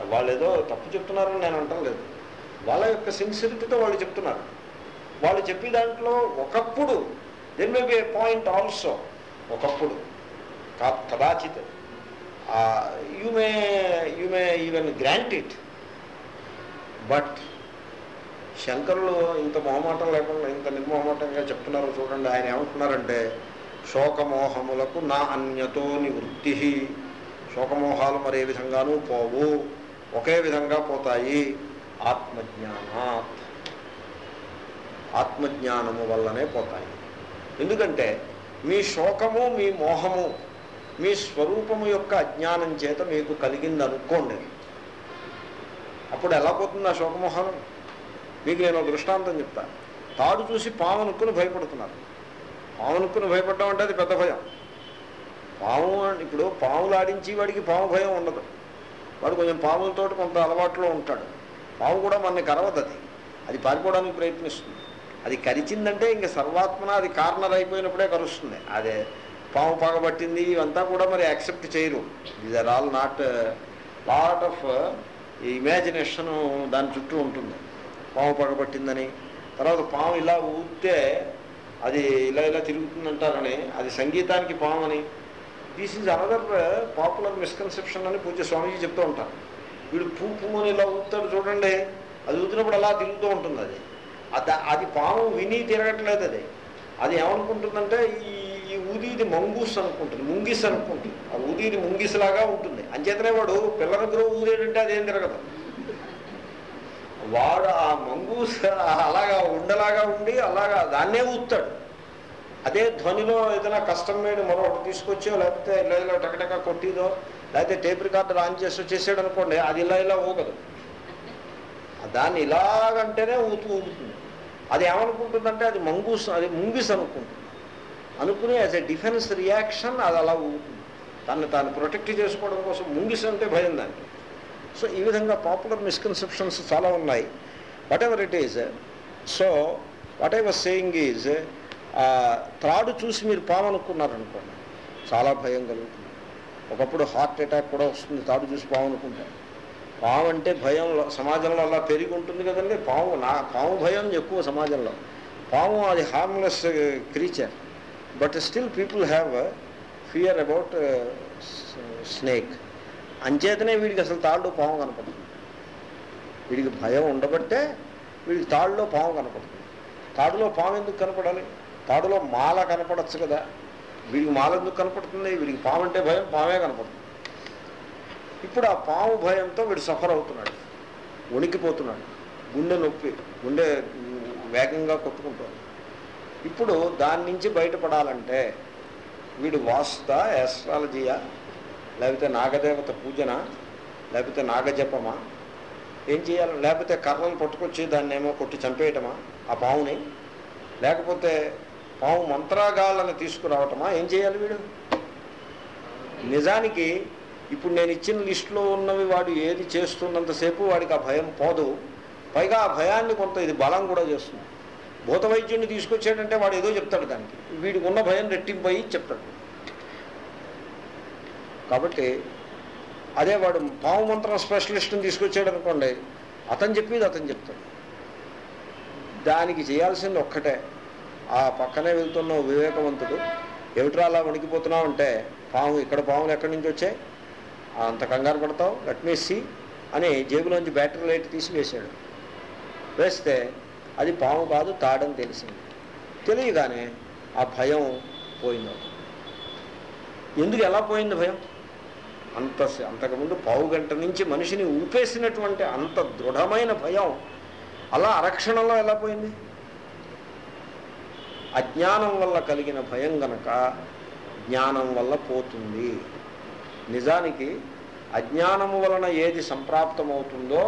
వాళ్ళు ఏదో తప్పు చెప్తున్నారని నేను అంటం లేదు. వాళ్ళ యొక్క సిన్సిరిటీతో వాళ్ళు చెప్తున్నారు. వాళ్ళు చెప్పే దాంట్లో ఒకప్పుడు then may be a point also ఒకప్పుడు కా- కదాచిత్ you may you may even grant it but శంకరులు ఇంత మొహమాటం లేకుండా ఇంత నిర్మోహమాటంగా చెప్తున్నారు చూడండి. ఆయన ఏమంటున్నారంటే శోకమోహములకు నా అన్యతో నివృత్తి శోకమోహాలు మరే విధంగానూ పోవు. ఒకే విధంగా పోతాయి. ఆత్మజ్ఞానాత్. ఆత్మజ్ఞానము వల్లనే పోతాయి. ఎందుకంటే మీ శోకము మీ మోహము మీ స్వరూపము యొక్క అజ్ఞానం చేత మీకు కలిగింది అనుకోండి అప్పుడు ఎలా పోతుంది ఆ శోకమోహనం మీకు నేను ఒక దృష్టాంతం చెప్తాను తాడు చూసి పాము అనుకుని భయపడుతున్నారు. పాము అనుకుని భయపడడం అంటే అది పెద్ద భయం. పాము ఇప్పుడు పాములు ఆడించి వాడికి పాము భయం ఉండదు. వాడు కొంచెం పాములతో కొంత అలవాట్లో ఉంటాడు. పాము కూడా మనని కరవదు అది. అది పారిపోవడానికి ప్రయత్నిస్తుంది. అది కరిచిందంటే ఇంక సర్వాత్మన అది కార్నర్ అయిపోయినప్పుడే కరుస్తుంది. అదే పాము పగబట్టింది ఇవంతా కూడా మరి యాక్సెప్ట్ చేయరు. These are all not lot of imagination దాని చుట్టూ ఉంటుంది. పాము పగబట్టిందని తర్వాత పాము ఇలా ఊపితే అది ఇలా ఇలా తిరుగుతుందంటారని అది సంగీతానికి పాము uh, అని this is another popular misconception అని పూజ స్వామీజీ చెప్తూ ఉంటారు. వీడు పూ పూ అని ఇలా ఊపుతాడు చూడండి. అది ఊపినప్పుడు అలా తిరుగుతూ ఉంటుంది అది. అది పాము విని తిరగట్లేదు అది. అది ఏమనుకుంటుందంటే ఈ ఈ ఊదీది మంగూస్ అనుకుంటుంది ముంగిస్ అనుకుంటుంది. ఆ ఊదీది ముంగిస్లాగా ఉంటుంది. అంచేతనే వాడు పిల్లల దగ్గర ఊదేటంటే అదేం తిరగదు. వాడు ఆ మంగూస్ అలాగా ఉండలాగా ఉండి అలాగా దాన్నే ఊతాడు అదే ధ్వనిలో ఏదైనా కష్టం మీద మరొకటి తీసుకొచ్చో లేకపోతే ఇలా ఇలా టకటక కొట్టిదో లేకపోతే టేప్ రికార్డర్ ఆన్ చేసి చేసాడు అనుకోండి అది ఇలా ఇలా ఊగదు. దాన్ని ఇలాగంటేనే ఊతు ఊగుతుంది. అది ఏమనుకుంటుందంటే అది మంగూస్ అది ముంగిస్ అనుకుంటుంది. అనుకుని యాజ్ ఎ డిఫెన్స్ రియాక్షన్ అది అలా ఊగుతుంది. తను తాను ప్రొటెక్ట్ చేసుకోవడం కోసం ముంగిస్ అంటే భయం దానికి. సో ఈ విధంగా పాపులర్ మిస్కన్సెప్షన్స్ చాలా ఉన్నాయి. Whatever it is so whatever saying is త్రాడు చూసి మీరు పాము అనుకున్నారనుకోండి చాలా భయం కలుగుతుంది. ఒకప్పుడు హార్ట్ అటాక్ కూడా వస్తుంది తాడు చూసి పాము అనుకుంటే పాము అంటే భయం సమాజంలో అలా పెరిగి ఉంటుంది కదండి పాము నా పాము భయం ఎక్కువ సమాజంలో. పాము అది harmless creature but still people have fear about snake అంచేతనే వీడికి అసలు తాళ్ళు పాము కనపడుతుంది. వీడికి భయం ఉండబట్టే వీడికి తాడులో పాము కనపడుతుంది. తాడులో పాము ఎందుకు కనపడాలి? తాడులో మాల కనపడచ్చు కదా. వీడికి మాల ఎందుకు కనపడుతుంది? వీడికి పాము అంటే భయం పామే కనపడుతుంది. ఇప్పుడు ఆ పాము భయంతో వీడు సఫర్ అవుతున్నాడు. వణికిపోతున్నాడు. గుండె నొప్పి గుండె వేగంగా కొట్టుకుంటుంది. ఇప్పుడు దాని నుంచి బయటపడాలంటే వీడు వాస్తా యాస్ట్రాలజీయా? లేకపోతే నాగదేవత పూజన? లేకపోతే నాగజపమా? ఏం చేయాలి? లేకపోతే కర్రలు పట్టుకొచ్చి దాన్ని ఏమో కొట్టి చంపేయటమా? ఆ పావుని? లేకపోతే పావు మంత్రాగాళ్ళని తీసుకురావటమా? ఏం చేయాలి వీడు? నిజానికి ఇప్పుడు నేను ఇచ్చిన లిస్టులో ఉన్నవి వాడు ఏది చేస్తున్నంతసేపు వాడికి ఆ భయం పోదు. పైగా ఆ భయాన్ని కొంత ఇది బలం కూడా చేస్తుంది. భూత వైద్యుడిని తీసుకొచ్చాడంటే వాడు ఏదో చెప్తాడు దానికి. వీడికి ఉన్న భయం రెట్టింపు అయ్యి చెప్తాడు. కాబట్టి అదే వాడు పాము మంత్రం స్పెషలిస్ట్ని తీసుకొచ్చాడు అనుకోండి అతను చెప్పేది అతను చెప్తాడు. దానికి చేయాల్సింది ఒక్కటే ఆ పక్కనే వెళ్తున్న వివేకవంతుడు ఏమిట్రా అలా వణికిపోతున్నావు అంటే పాము ఇక్కడ పాములు ఎక్కడి నుంచి వచ్చాయి? అంత కంగారు పడతావు? లట్మేసి అని జేబులోంచి బ్యాటరీ లైట్ తీసి వేశాడు. వేస్తే అది పాము కాదు తాడని తెలిసింది. తెలియగానే ఆ భయం పోయింది ఎందుకు ఎలా పోయింది భయం? అంత అంతకుముందు పావు గంట నుంచి మనిషిని ఊపేసినటువంటి అంత దృఢమైన భయం అలా అరక్షణంలో ఎలా పోయింది? అజ్ఞానం వల్ల కలిగిన భయం గనక జ్ఞానం వల్ల పోతుంది. నిజానికి అజ్ఞానము వలన ఏది సంప్రాప్తమవుతుందో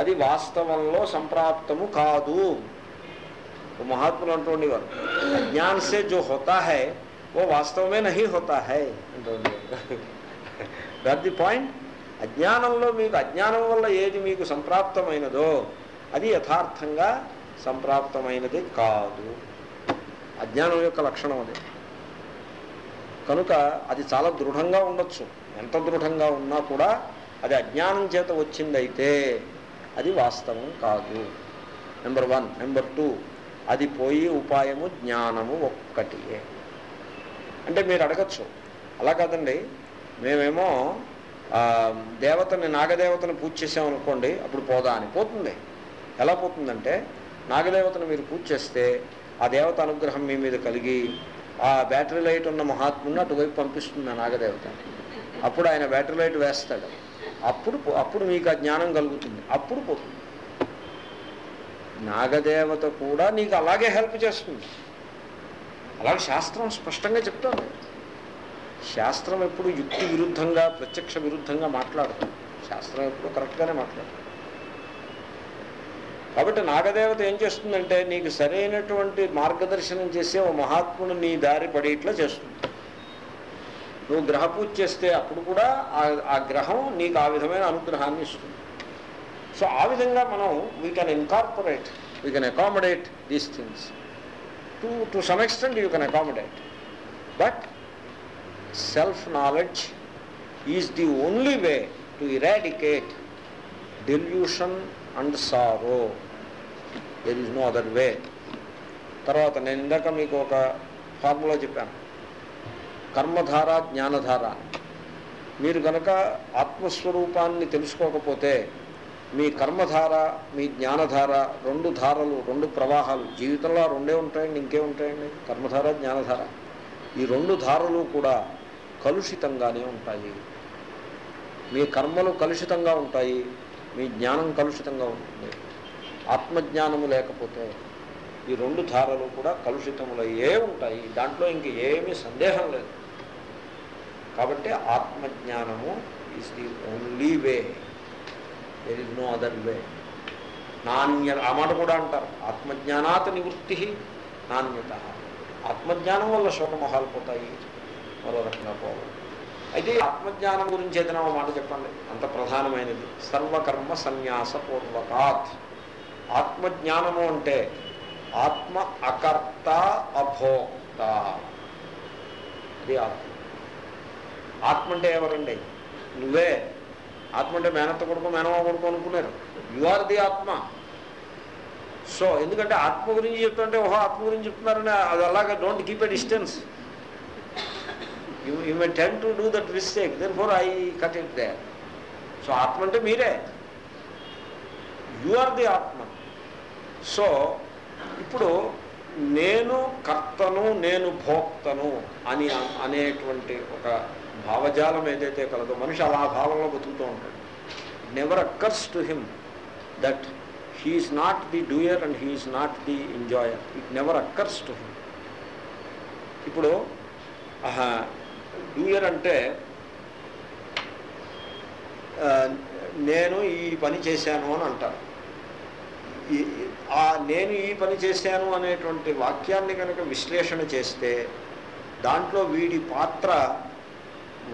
అది వాస్తవంలో సంప్రాప్తము కాదు. మహాత్ములు అంటూ ఉండేవారు అజ్ఞాన్ సే జో హోతా హై ఓ వాస్తవమే నహి హోతా హై అంటూ దాట్ ది పాయింట్ అజ్ఞానంలో మీకు అజ్ఞానం వల్ల ఏది మీకు సంప్రాప్తమైనదో అది యథార్థంగా సంప్రాప్తమైనది కాదు. అజ్ఞానం యొక్క లక్షణం అది. కనుక అది చాలా దృఢంగా ఉండొచ్చు. ఎంత దృఢంగా ఉన్నా కూడా అది అజ్ఞానం చేత వచ్చిందైతే అది వాస్తవం కాదు. నెంబర్ వన్ నెంబర్ టూ అది పోయి ఉపాయము జ్ఞానము ఒక్కటియే. అంటే మీరు అడగచ్చు. అలా కాదండి. మేమేమో దేవతని నాగదేవతను పూజ చేసామనుకోండి అప్పుడు పోదా అని. పోతుంది. ఎలా పోతుందంటే నాగదేవతను మీరు పూజ చేస్తే ఆ దేవత అనుగ్రహం మీ మీద కలిగి ఆ బ్యాటరీ లైట్ ఉన్న మహాత్ముని అటువైపు పంపిస్తుంది ఆ నాగదేవత. అప్పుడు ఆయన బ్యాటరీ లైట్ వేస్తాడు. అప్పుడు అప్పుడు మీకు ఆ జ్ఞానం కలుగుతుంది. అప్పుడు పోతుంది. నాగదేవత కూడా నీకు అలాగే హెల్ప్ చేస్తుంది. అలాగే శాస్త్రం స్పష్టంగా చెప్తాను శాస్త్రం ఎప్పుడు యుక్తి విరుద్ధంగా ప్రత్యక్ష విరుద్ధంగా మాట్లాడుతుంది. శాస్త్రం ఎప్పుడు కరెక్ట్గానే మాట్లాడుతుంది. కాబట్టి నాగదేవత ఏం చేస్తుందంటే నీకు సరైనటువంటి మార్గదర్శనం చేసే ఓ మహాత్ముడు నీ దారి పడేట్లా చేస్తుంది. నువ్వు గ్రహ పూజ చేస్తే అప్పుడు కూడా ఆ- ఆ గ్రహం నీకు ఆ విధమైన అనుగ్రహాన్ని ఇస్తుంది. సో ఆ విధంగా మనం we can incorporate we can accommodate these things to to some extent you can accommodate but self knowledge is the only way to eradicate delusion and sorrow there is no other way తర్వాత నేను ఇందాక మీకు ఒక formula చెప్పాను. కర్మధార జ్ఞానధార. మీరు కనుక ఆత్మస్వరూపాన్ని తెలుసుకోకపోతే మీ కర్మధార మీ జ్ఞానధార రెండు ధారలు రెండు ప్రవాహాలు జీవితంలో రెండే ఉంటాయండి ఇంకే ఉంటాయండి. కర్మధార జ్ఞానధార. ఈ రెండు ధారలు కూడా కలుషితంగానే ఉంటాయి. మీ కర్మలు కలుషితంగా ఉంటాయి. మీ జ్ఞానం కలుషితంగా ఉంటుంది. ఆత్మజ్ఞానము లేకపోతే ఈ రెండు ధారలు కూడా కలుషితములయ్యే ఉంటాయి. దాంట్లో ఇంక ఏమీ సందేహం లేదు. కాబట్టి ఆత్మజ్ఞానము is the only way there is no other way నాణ్య ఆ మాట కూడా అంటారు. ఆత్మజ్ఞానాత్ నివృత్తి నాణ్యత. ఆత్మజ్ఞానం వల్ల శోకమొహాలు పోతాయి. మరో రకంగా పోవాలి. అయితే ఆత్మజ్ఞానం గురించి ఏదైనా ఒక మాట చెప్పండి. అంత ప్రధానమైనది. సర్వకర్మ సన్యాస పూర్వకాత్ ఆత్మజ్ఞానము అంటే ఆత్మ అకర్త అభోక్త. అది ఆత్మ. ఆత్మ అంటే ఎవరండి? నువ్వే. ఆత్మ అంటే మేనత్త కొడుకు మేనమా కొడుకు అనుకున్నారు. You are the atma. So ఎందుకంటే ఆత్మ గురించి చెప్తుంటే ఓహో ఆత్మ గురించి చెప్తున్నారని అది అలాగే don't keep a distance you you may tend to do that mistake then for I cut it they so ఆత్మ అంటే మీరే. You are the atma so ఇప్పుడు నేను కర్తను నేను భోక్తను అని అనేటువంటి ఒక భావజాలం ఏదైతే కలదో మనిషి అలా భావంలో బతుకుతూ ఉంటాడు. Never occurs to him that he's not the doer and he's not the enjoyer it never occurs to him ఇప్పుడు డూయర్ అంటే నేను ఈ పని చేశాను అని అంటారు. ఆ నేను ఈ పని చేశాను అనేటువంటి వాక్యాన్ని కనుక విశ్లేషణ చేస్తే దాంట్లో వీడి పాత్ర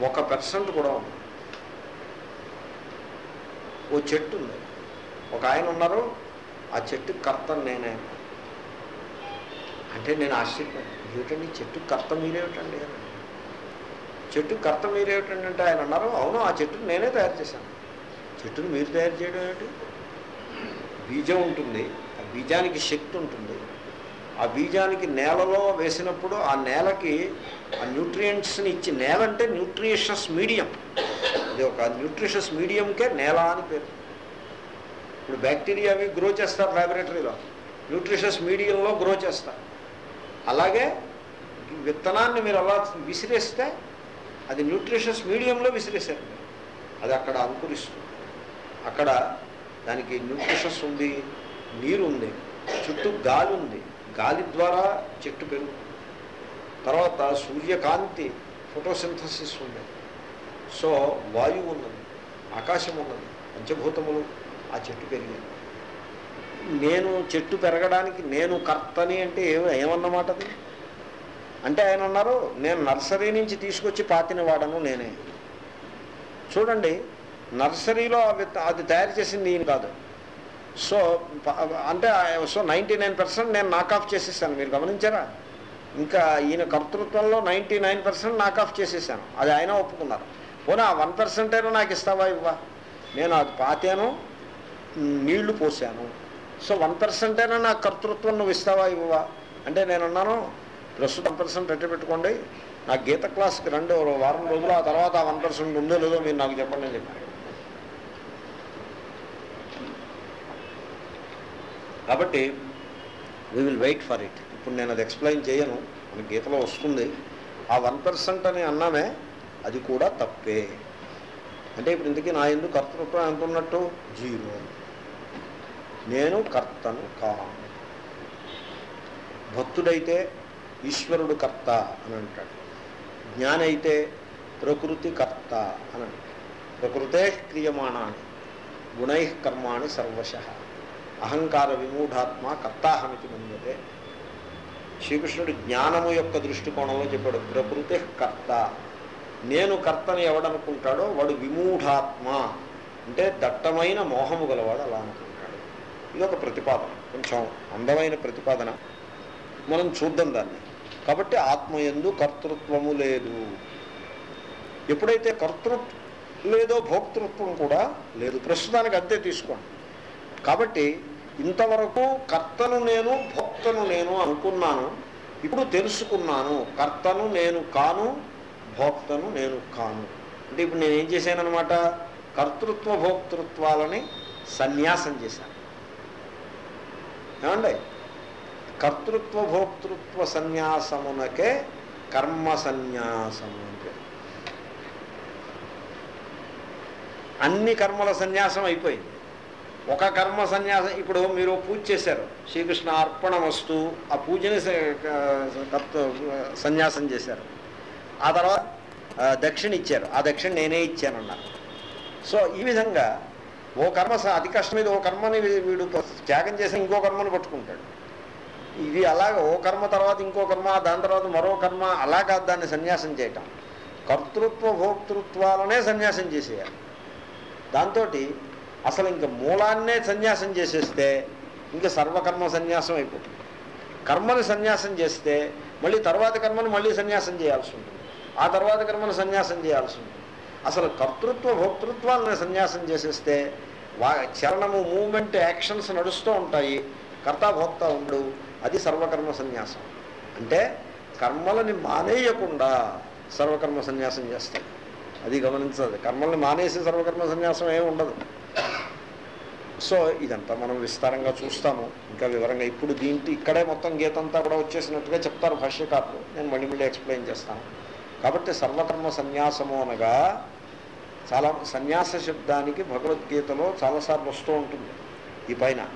ఒక పర్సెంట్ కూడా ఉంది. ఓ చెట్టు ఉంది. ఒక ఆయన ఉన్నారు ఆ చెట్టు కర్త నేనే అంటే నేను ఆశ్చర్యపోయాను ఏమిటండి చెట్టు కర్త మీరేమిటండి అని చెట్టు కర్త మీరు అంటే ఆయన అన్నారు అవును ఆ చెట్టును నేనే తయారు చేశాను. చెట్టును మీరు తయారు చేయడం ఏమిటి? బీజం ఉంటుంది ఆ బీజానికి శక్తి ఉంటుంది. ఆ బీజానికి నేలలో వేసినప్పుడు ఆ నేలకి ఆ న్యూట్రియంట్స్ని ఇచ్చి నేల అంటే న్యూట్రిషస్ మీడియం. ఇది ఒక న్యూట్రిషస్ మీడియంకే నేల అని పేరు. ఇప్పుడు బ్యాక్టీరియా అవి గ్రో చేస్తారు ల్యాబొరేటరీలో న్యూట్రిషస్ మీడియంలో గ్రో చేస్తారు. అలాగే విత్తనాన్ని మీరు అలా విసిరేస్తే అది న్యూట్రిషస్ మీడియంలో విసిరేశారు. అది అక్కడ అంకురిస్తుంది. అక్కడ దానికి న్యూట్రిషస్ ఉంది నీరు ఉంది చుట్టూ గాలి ఉంది. గాలి ద్వారా చెట్టు పెరుగుతుంది. తర్వాత సూర్యకాంతి ఫోటోసింథసిస్ ఉంది. సో వాయువు ఉన్నది ఆకాశం ఉన్నది పంచభూతములు ఆ చెట్టు పెరిగాయి నేను చెట్టు పెరగడానికి నేను కర్తని అంటే ఏమన్నమాట అది? అంటే ఆయన అన్నారు నేను నర్సరీ నుంచి తీసుకొచ్చి పాతిన వాడను నేనే. చూడండి నర్సరీలో అవి అది తయారు చేసింది ఈయన కాదు. సో అంటే సో నైంటీ నైన్ పర్సెంట్ నేను నాక్ ఆఫ్ చేసేసాను మీరు గమనించారా? ఇంకా ఈయన కర్తృత్వంలో ninety nine percent knock off చేసేసాను అది ఆయన ఒప్పుకున్నారు. పోనీ ఆ వన్ పర్సెంట్ అయినా నాకు ఇస్తావా ఇవ్వా? నేను అది పాతాను నీళ్ళు పోసాను. సో వన్ పర్సెంట్ అయినా నాకు కర్తృత్వం నువ్వు ఇస్తావా ఇవ్వవా? అంటే నేను అన్నాను ప్రస్తుతం వన్ పర్సెంట్ ఎట్టు పెట్టుకోండి. నా గీత క్లాస్కి రండి వారం రోజులు ఆ తర్వాత ఆ వన్ పర్సెంట్ ఉందో లేదో మీరు నాకు చెప్పండి అని చెప్పాను కాబట్టి we will wait for it ఇప్పుడు నేను అది ఎక్స్ప్లెయిన్ చేయను మన గీతలో వస్తుంది. ఆ వన్ పర్సెంట్ అని అన్నామే అది కూడా తప్పే. అంటే ఇప్పుడు ఇందుకే నా ఎందుకు కర్తృత్వం ఎంత ఉన్నట్టు? జీరో. నేను కర్తను కాను. భక్తుడైతే ఈశ్వరుడు కర్త అని అంటాడు. జ్ఞాని అయితే ప్రకృతి కర్త అని అంటాడు. ప్రకృతే క్రియమాణాన్ని గుణై కర్మాణి సర్వశ. అహంకార విమూఢాత్మ కర్తాహమితి మన్యతే. శ్రీకృష్ణుడు జ్ఞానము యొక్క దృష్టికోణంలో చెప్పాడు ప్రకృతి కర్త. నేను కర్తని ఎవడనుకుంటాడో వాడు విమూఢాత్మ. అంటే దట్టమైన మోహము గలవాడు అలా అనుకుంటాడు. ఇది ఒక ప్రతిపాదన. కొంచెం అందమైన ప్రతిపాదన. మనం చూద్దాం దాన్ని. కాబట్టి ఆత్మయందు కర్తృత్వము లేదు. ఎప్పుడైతే కర్తృత్వం లేదో భోక్తృత్వం కూడా లేదు. ప్రస్తుతానికి అంతే తీసుకోండి. కాబట్టి ఇంతవరకు కర్తను నేను భోక్తను నేను అనుకున్నాను. ఇప్పుడు తెలుసుకున్నాను. కర్తను నేను కాను భోక్తను నేను కాను. అంటే ఇప్పుడు నేను ఏం చేశానన్నమాట? కర్తృత్వ భోక్తృత్వాలని సన్యాసం చేశాను. ఏమండి? కర్తృత్వ భోక్తృత్వ సన్యాసమునకే కర్మ సన్యాసము అంటే అన్ని కర్మల సన్యాసం అయిపోయింది. ఒక కర్మ సన్యాసం ఇప్పుడు మీరు పూజ చేశారు శ్రీకృష్ణ అర్పణ వస్తు ఆ పూజని సన్యాసం చేశారు. ఆ తర్వాత దక్షిణ ఇచ్చారు. ఆ దక్షిణ నేనే ఇచ్చానన్నారు సో ఈ విధంగా ఓ కర్మ స- అతి కష్టం మీద ఓ కర్మని వీడు త్యాగం చేసి ఇంకో కర్మను పట్టుకుంటాడు. ఇది అలాగ ఓ కర్మ తర్వాత ఇంకో కర్మ దాని తర్వాత మరో కర్మ అలా కాదు దాన్ని సన్యాసం చేయటం. కర్తృత్వ భోక్తృత్వాలనే సన్యాసం చేసేయాలి. దాంతో అసలు ఇంక మూలాన్నే సన్యాసం చేసేస్తే ఇంకా సర్వకర్మ సన్యాసం అయిపోతుంది. కర్మని సన్యాసం చేస్తే మళ్ళీ తర్వాత కర్మను మళ్ళీ సన్యాసం చేయాల్సి ఉంటుంది. ఆ తర్వాత కర్మను సన్యాసం చేయాల్సి ఉంటుంది. అసలు కర్తృత్వ భోక్తృత్వాలను సన్యాసం చేసేస్తే వా చరణము మూమెంట్ యాక్షన్స్ నడుస్తూ ఉంటాయి. కర్తాభోక్త ఉండు అది సర్వకర్మ సన్యాసం. అంటే కర్మలని మానేయకుండా సర్వకర్మ సన్యాసం చేస్తాడు అది గమనించదు కర్మల్ని మానేసి సర్వకర్మ సన్యాసం ఏమి ఉండదు. సో ఇదంతా మనం విస్తారంగా చూస్తాము. ఇంకా వివరంగా ఇప్పుడు దీంట్లో ఇక్కడే మొత్తం గీతంతా కూడా వచ్చేసినట్టుగా చెప్తారు భాష్యకారులు. నేను మళ్ళీ మళ్ళీ ఎక్స్ప్లెయిన్ చేస్తాను. కాబట్టి సర్వకర్మ సన్యాసము అనగా చాలా సన్యాస శబ్దానికి భగవద్గీతలో చాలాసార్లు వస్తూ ఉంటుంది. ఈ పైన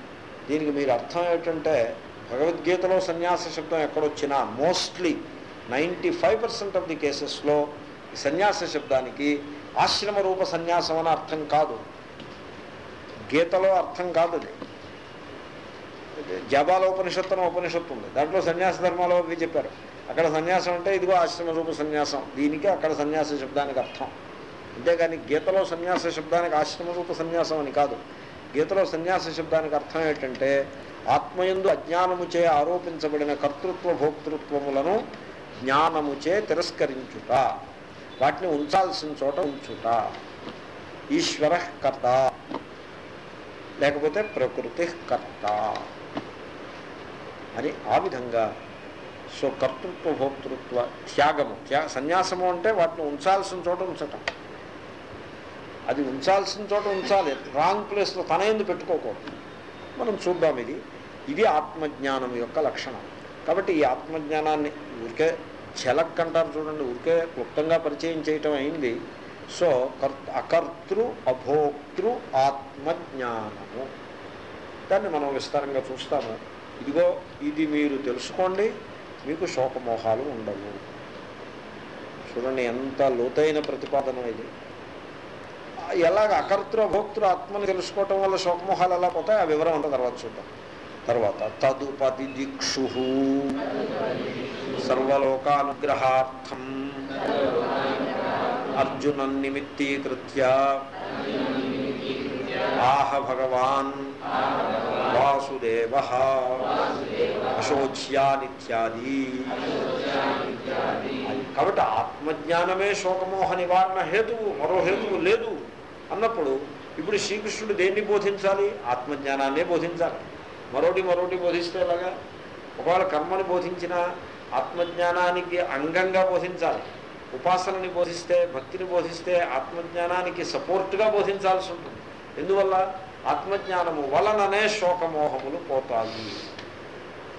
దీనికి మీరు అర్థం ఏమిటంటే భగవద్గీతలో సన్యాస శబ్దం ఎక్కడొచ్చినా mostly ninety five percent of the కేసెస్లో సన్యాస శబ్దానికి ఆశ్రమ రూప సన్యాసం అని అర్థం కాదు. గీతలో అర్థం కాదు అది. జబాల ఉపనిషత్తు అని ఉపనిషత్తు ఉంది. దాంట్లో సన్యాస ధర్మాలు అవి చెప్పారు. అక్కడ సన్యాసం అంటే ఇదిగో ఆశ్రమ రూప సన్యాసం. దీనికి అక్కడ సన్యాస శబ్దానికి అర్థం. అంతేగాని గీతలో సన్యాస శబ్దానికి ఆశ్రమ రూప సన్యాసం అని కాదు. గీతలో సన్యాస శబ్దానికి అర్థం ఏంటంటే ఆత్మయందు అజ్ఞానముచే ఆరోపించబడిన కర్తృత్వ భోక్తృత్వములను జ్ఞానముచే తిరస్కరించుట. వాటిని ఉంచాల్సిన చోట ఉంచుట. ఈశ్వర కర్త. లేకపోతే ప్రకృతి కర్త. అని ఆ విధంగా సో కర్తృత్వ భోక్తృత్వ త్యాగము త్యా సన్యాసము అంటే వాటిని ఉంచాల్సిన చోట ఉంచటం. అది ఉంచాల్సిన చోట ఉంచాలి. రాంగ్ ప్లేస్లో తన ఎందు పెట్టుకోకూడదు. మనం చూద్దాం ఇది. ఇది ఆత్మజ్ఞానం యొక్క లక్షణం. కాబట్టి ఈ ఆత్మజ్ఞానాన్ని ఊరికే చెలక్ అంటారు చూడండి ఊరికే క్లుప్తంగా పరిచయం చేయటం అయింది. సో కర్ అకర్తృ అభోక్తృ ఆత్మజ్ఞానము. దాన్ని మనం విస్తారంగా చూస్తాము. ఇదిగో ఇది మీరు తెలుసుకోండి మీకు శోకమోహాలు ఉండవు. చూడండి ఎంత లోతైన ప్రతిపాదన ఇది. ఎలాగ అకర్తృ అభోక్తృ ఆత్మని తెలుసుకోవటం వల్ల శోకమోహాలు ఎలా పోతాయి ఆ వివరం అంత తర్వాత చూద్దాం. తర్వాత తదుపది దిక్షు సర్వలోకానుగ్రహార్థం. అర్జున నిమిత్తీకృత్య. ఆహ భగవాన్. వాసుదేవ. అశోచ్యానిత్యాది కాబట్టి ఆత్మజ్ఞానమే శోకమోహ నివారణ హేతువు మరో హేతువు లేదు. అన్నప్పుడు ఇప్పుడు శ్రీకృష్ణుడు దేన్ని బోధించాలి? ఆత్మజ్ఞానాన్నే బోధించాలి. మరోటి మరోటి బోధిస్తే ఎలాగా ఒకవేళ కర్మని బోధించిన ఆత్మజ్ఞానానికి అంగంగా బోధించాలి ఉపాసనని బోధిస్తే భక్తిని బోధిస్తే ఆత్మజ్ఞానానికి సపోర్ట్గా బోధించాల్సి ఉంటుంది. ఎందువల్ల? ఆత్మజ్ఞానము వలననే శోకమోహములు పోతాయి.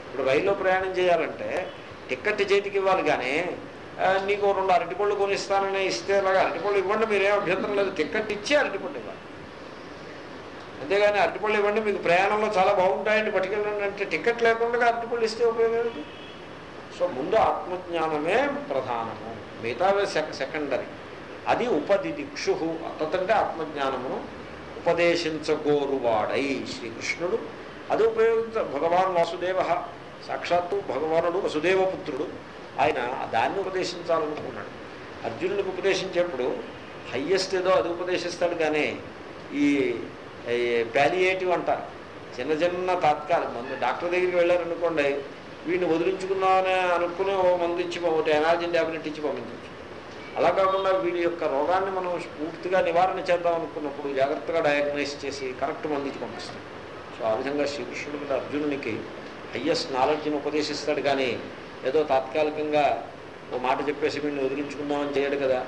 ఇప్పుడు రైల్లో ప్రయాణం చేయాలంటే టిక్కెట్ చేతికి ఇవ్వాలి కానీ నీకు రెండు అరటిపళ్ళు కొనిస్తానని ఇస్తే ఇలాగ అరటిపళ్ళు ఇవ్వండి మీరేం అభ్యంతరం లేదు. టిక్కెట్ ఇచ్చి అరటిపళ్ళు ఇవ్వాలి. అంతేగాని అరటిపళ్ళు ఇవ్వండి మీకు ప్రయాణంలో చాలా బాగుంటాయండి. పట్టుకెళ్ళండి అంటే టికెట్ లేకుండా అరటిపళ్ళు ఇస్తే ఉపయోగం సో ముందు ఆత్మజ్ఞానమే ప్రధానము. మిగతావే సెకండరీ అది ఉపది దిక్షు అతంటే ఆత్మజ్ఞానమును ఉపదేశించగోరువాడై శ్రీకృష్ణుడు. అది ఉపయోగించ భగవాన్ వాసుదేవ సాక్షాత్తు భగవానుడు వసుదేవపుత్రుడు ఆయన దాన్ని ఉపదేశించాలనుకున్నాడు. అర్జునుడికి ఉపదేశించేప్పుడు హయ్యెస్ట్ ఏదో అది ఉపదేశిస్తాడు. కానీ ఈ ప్యాలియేటివ్ అంటారు. చిన్న చిన్న తాత్కాలిక మందు డాక్టర్ దగ్గరికి వెళ్ళారనుకోండి వీడిని వదిలించుకుందామని అనుకుని ఓ మందు ఇచ్చి ఒకటి ఎనార్జీ ట్యాబ్లెట్ ఇచ్చి పంపించవచ్చు. అలా కాకుండా వీడి యొక్క రోగాన్ని మనం పూర్తిగా నివారణ చేద్దాం అనుకున్నప్పుడు జాగ్రత్తగా డయాగ్నైజ్ చేసి కరెక్ట్ మందు ఇచ్చి పంపిస్తాం. సో ఆ విధంగా శ్రీకృష్ణుడు మీద అర్జునునికి హయ్యెస్ట్ నాలెడ్జ్ని ఉపదేశిస్తాడు. కానీ ఏదో తాత్కాలికంగా ఓ మాట చెప్పేసి వీడిని వదిలించుకుందామని చేయడు కదా.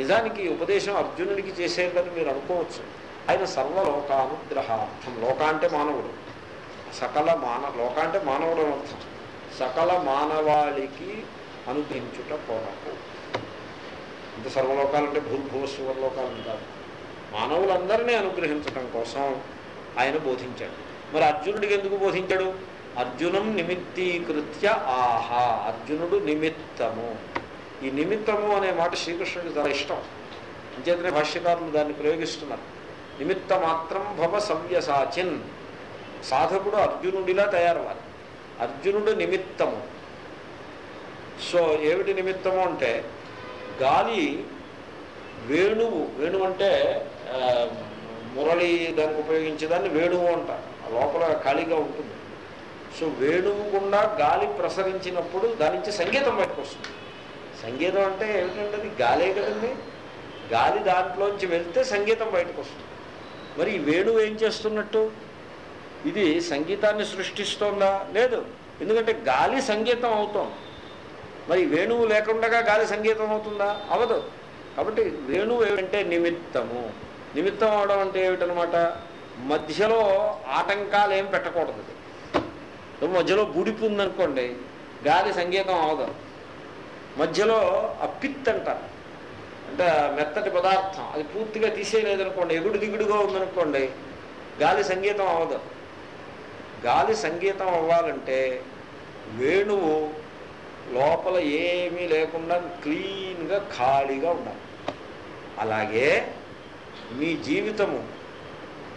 నిజానికి ఉపదేశం అర్జునుడికి చేసేదని మీరు అనుకోవచ్చు. ఆయన సర్వలోకానుగ్రహార్థం. లోక అంటే మానవుడు. సకల మాన లోక అంటే మానవుడు అర్థం. సకల మానవాళికి అనుగ్రహించుట కోరకు. ఇంత సర్వలోకాలంటే భూభూశ్వర లోకాలు అంటారు మానవులందరినీ అనుగ్రహించటం కోసం ఆయన బోధించాడు. మరి అర్జునుడికి ఎందుకు బోధించాడు? అర్జునం నిమిత్తీకృత్య ఆహా అర్జునుడు నిమిత్తము. ఈ నిమిత్తము అనే మాట శ్రీకృష్ణుడికి చాలా ఇష్టం. అంచేతనే భాష్యకారులు దాన్ని ప్రయోగిస్తున్నారు. నిమిత్త మాత్రం భవ సవ్యసాచిన్ సాధకుడు అర్జునుడిలా తయారవ్వాలి. అర్జునుడు నిమిత్తము. సో ఏమిటి నిమిత్తము అంటే గాలి వేణువు వేణువు అంటే మురళి దానికి ఉపయోగించేదాన్ని వేణువు అంటారు ఆ లోపల ఖాళీగా ఉంటుంది. సో వేణువు గుండా గాలి ప్రసరించినప్పుడు దాని నుంచి సంగీతం బయటకు వస్తుంది. సంగీతం అంటే ఏమిటంటే అది గాలే కదండి. గాలి దాంట్లోంచి వెళ్తే సంగీతం బయటకు వస్తుంది. మరి వేణువు ఏం చేస్తున్నట్టు? ఇది సంగీతాన్ని సృష్టిస్తోందా? లేదు. ఎందుకంటే గాలి సంగీతం అవుతోంది మరి వేణువు లేకుండా గాలి సంగీతం అవుతుందా? అవదు. కాబట్టి వేణువు ఏమిటంటే నిమిత్తము. నిమిత్తం అవడం అంటే ఏమిటనమాట మధ్యలో ఆటంకాలు ఏం పెట్టకూడదు. మధ్యలో బుడిపు ఉందనుకోండి గాలి సంగీతం అవదు. మధ్యలో అప్పిత్ అంటారు అంటే మెత్తటి పదార్థం. అది పూర్తిగా తీసేయలేదనుకోండి ఎగుడు దిగుడుగా ఉందనుకోండి గాలి సంగీతం అవ్వదు. గాలి సంగీతం అవ్వాలంటే వేణువు లోపల ఏమీ లేకుండా క్లీన్గా ఖాళీగా ఉండాలి. అలాగే మీ జీవితము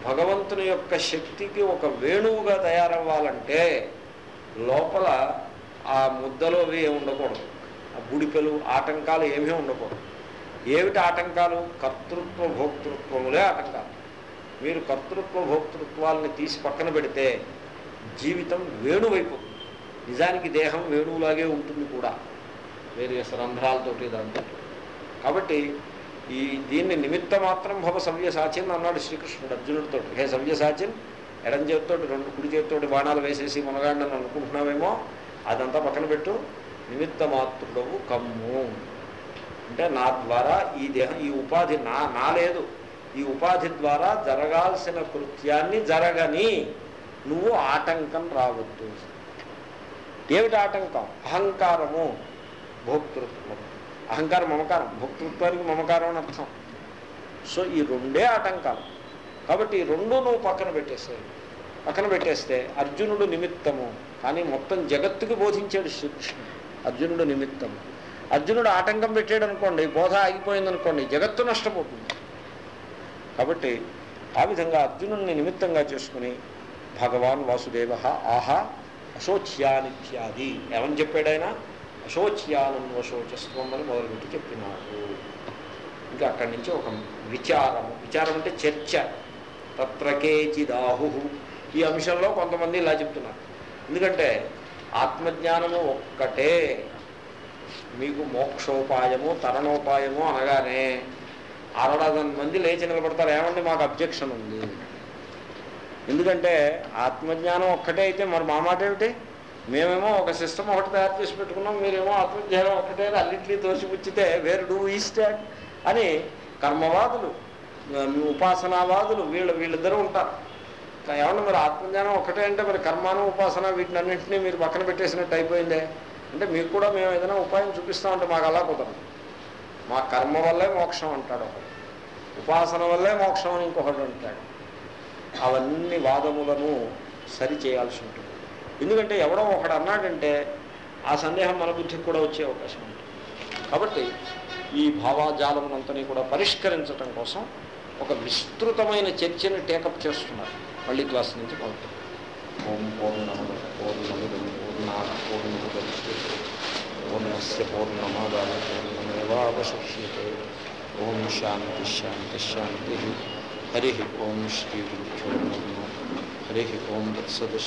భగవంతుని యొక్క శక్తికి ఒక వేణువుగా తయారవ్వాలంటే లోపల ఆ ముద్దలో అవి ఏమి ఉండకూడదు. ఆ బుడిపెలు ఆటంకాలు ఏమీ ఉండకూడదు. ఏమిటి ఆటంకాలు? కర్తృత్వ భోక్తృత్వములే ఆటంకాలు. మీరు కర్తృత్వ భోక్తృత్వాలని తీసి పక్కన పెడితే జీవితం వేణువైపోతుంది నిజానికి దేహం వేణువులాగే ఉంటుంది కూడా. వేరే రంధ్రాలతోటి దాంతో. కాబట్టి ఈ దీన్ని నిమిత్త మాత్రం భవ సవ్యసాచిన్ అన్నాడు శ్రీకృష్ణుడు అర్జునుడితో హే సవ్యసాచిన్ ఎడం చేతితోటి రెండు కుడి చేతితోటి బాణాలు వేసేసి మునగాండని అనుకుంటున్నావేమో అదంతా పక్కన పెట్టు. నిమిత్త మాతృడవు కమ్ము. అంటే నా ద్వారా ఈ దేహం ఈ ఉపాధి నా నా లేదు. ఈ ఉపాధి ద్వారా జరగాల్సిన కృత్యాన్ని జరగని నువ్వు ఆటంకం రావద్దు. ఏమిటి ఆటంకం? అహంకారము. భోక్తృత్వం. అహంకారం మమకారం. భోక్తృత్వానికి మమకారం అని అర్థం. సో ఈ రెండే ఆటంకాలు. కాబట్టి ఈ రెండు నువ్వు పక్కన పెట్టేస్తే పక్కన పెట్టేస్తే అర్జునుడు నిమిత్తము. కానీ మొత్తం జగత్తుకి బోధించాడు శ్రీకృష్ణుడు. అర్జునుడు నిమిత్తము. అర్జునుడు ఆటంకం పెట్టాడు అనుకోండి బోధ ఆగిపోయింది అనుకోండి జగత్తు నష్టపోతుంది. కాబట్టి ఆ విధంగా అర్జునుడిని నిమిత్తంగా చేసుకుని భగవాన్ వాసుదేవ ఆహా అశోచ్యానిత్యాది. ఏమని చెప్పాడు ఆయన? అశోచ్యానన్వశోచస్వం అని మొదలుపెట్టి చెప్పినాడు. ఇంకా అక్కడి నుంచి ఒక విచారం. విచారం అంటే చర్చ. తత్రకేచిదాహు ఈ అంశంలో కొంతమంది ఇలా చెప్తున్నారు. ఎందుకంటే ఆత్మజ్ఞానము ఒక్కటే. మీకు మోక్షోపాయము తరణోపాయము అనగానే అరడజన్ మంది లేచి నిలబడతారు. ఏమండి మాకు అబ్జెక్షన్ ఉంది? ఎందుకంటే ఆత్మజ్ఞానం ఒక్కటే అయితే మరి మా మాట ఏమిటి? మేమేమో ఒక సిస్టమ్ ఒకటి తయారు చేసి పెట్టుకున్నాం మీరేమో ఆత్మజ్ఞానం ఒకటే అని తోసిపుచ్చితే వేరు డూ ఈ అని కర్మవాదులు ఆ, ఉపాసనావాదులు వీళ్ళు వీళ్ళిద్దరూ ఉంటారు. ఏమన్నా మరి ఆత్మజ్ఞానం ఒకటే అంటే మరి కర్మాను ఉపాసన వీటిని అన్నింటినీ మీరు పక్కన పెట్టేసినట్టు అయిపోయిందే? అంటే మీకు కూడా మేము ఏదైనా ఉపాయం చూపిస్తామంటే మాకు అలా కుదరదు. మా కర్మ వల్లే మోక్షం అంటాడు ఒకడు. ఉపాసన వల్లే మోక్షం అని ఇంకొకడు అంటాడు. అవన్నీ వాదములను సరి చేయాల్సి ఉంటుంది. ఎందుకంటే ఎవడో ఒకడు అన్నాడంటే ఆ సందేహం మన బుద్ధికి కూడా వచ్చే అవకాశం ఉంటుంది. కాబట్టి ఈ భావాజాలమునంతని కూడా పరిష్కరించటం కోసం ఒక విస్తృతమైన చర్చని టేకప్ చేస్తున్నారు. మళ్ళీ క్లాస్ నుంచి మొదలు ఓం ఓం నమ ఓం నమ ఓం నా ఓం पूर्णस्य पूर्णमादाय पूर्णमेवावशिष्यते ओम शांति शांति शांति हरि ओम श्री गुरुभ्यो नमो हरि ओम तत्सद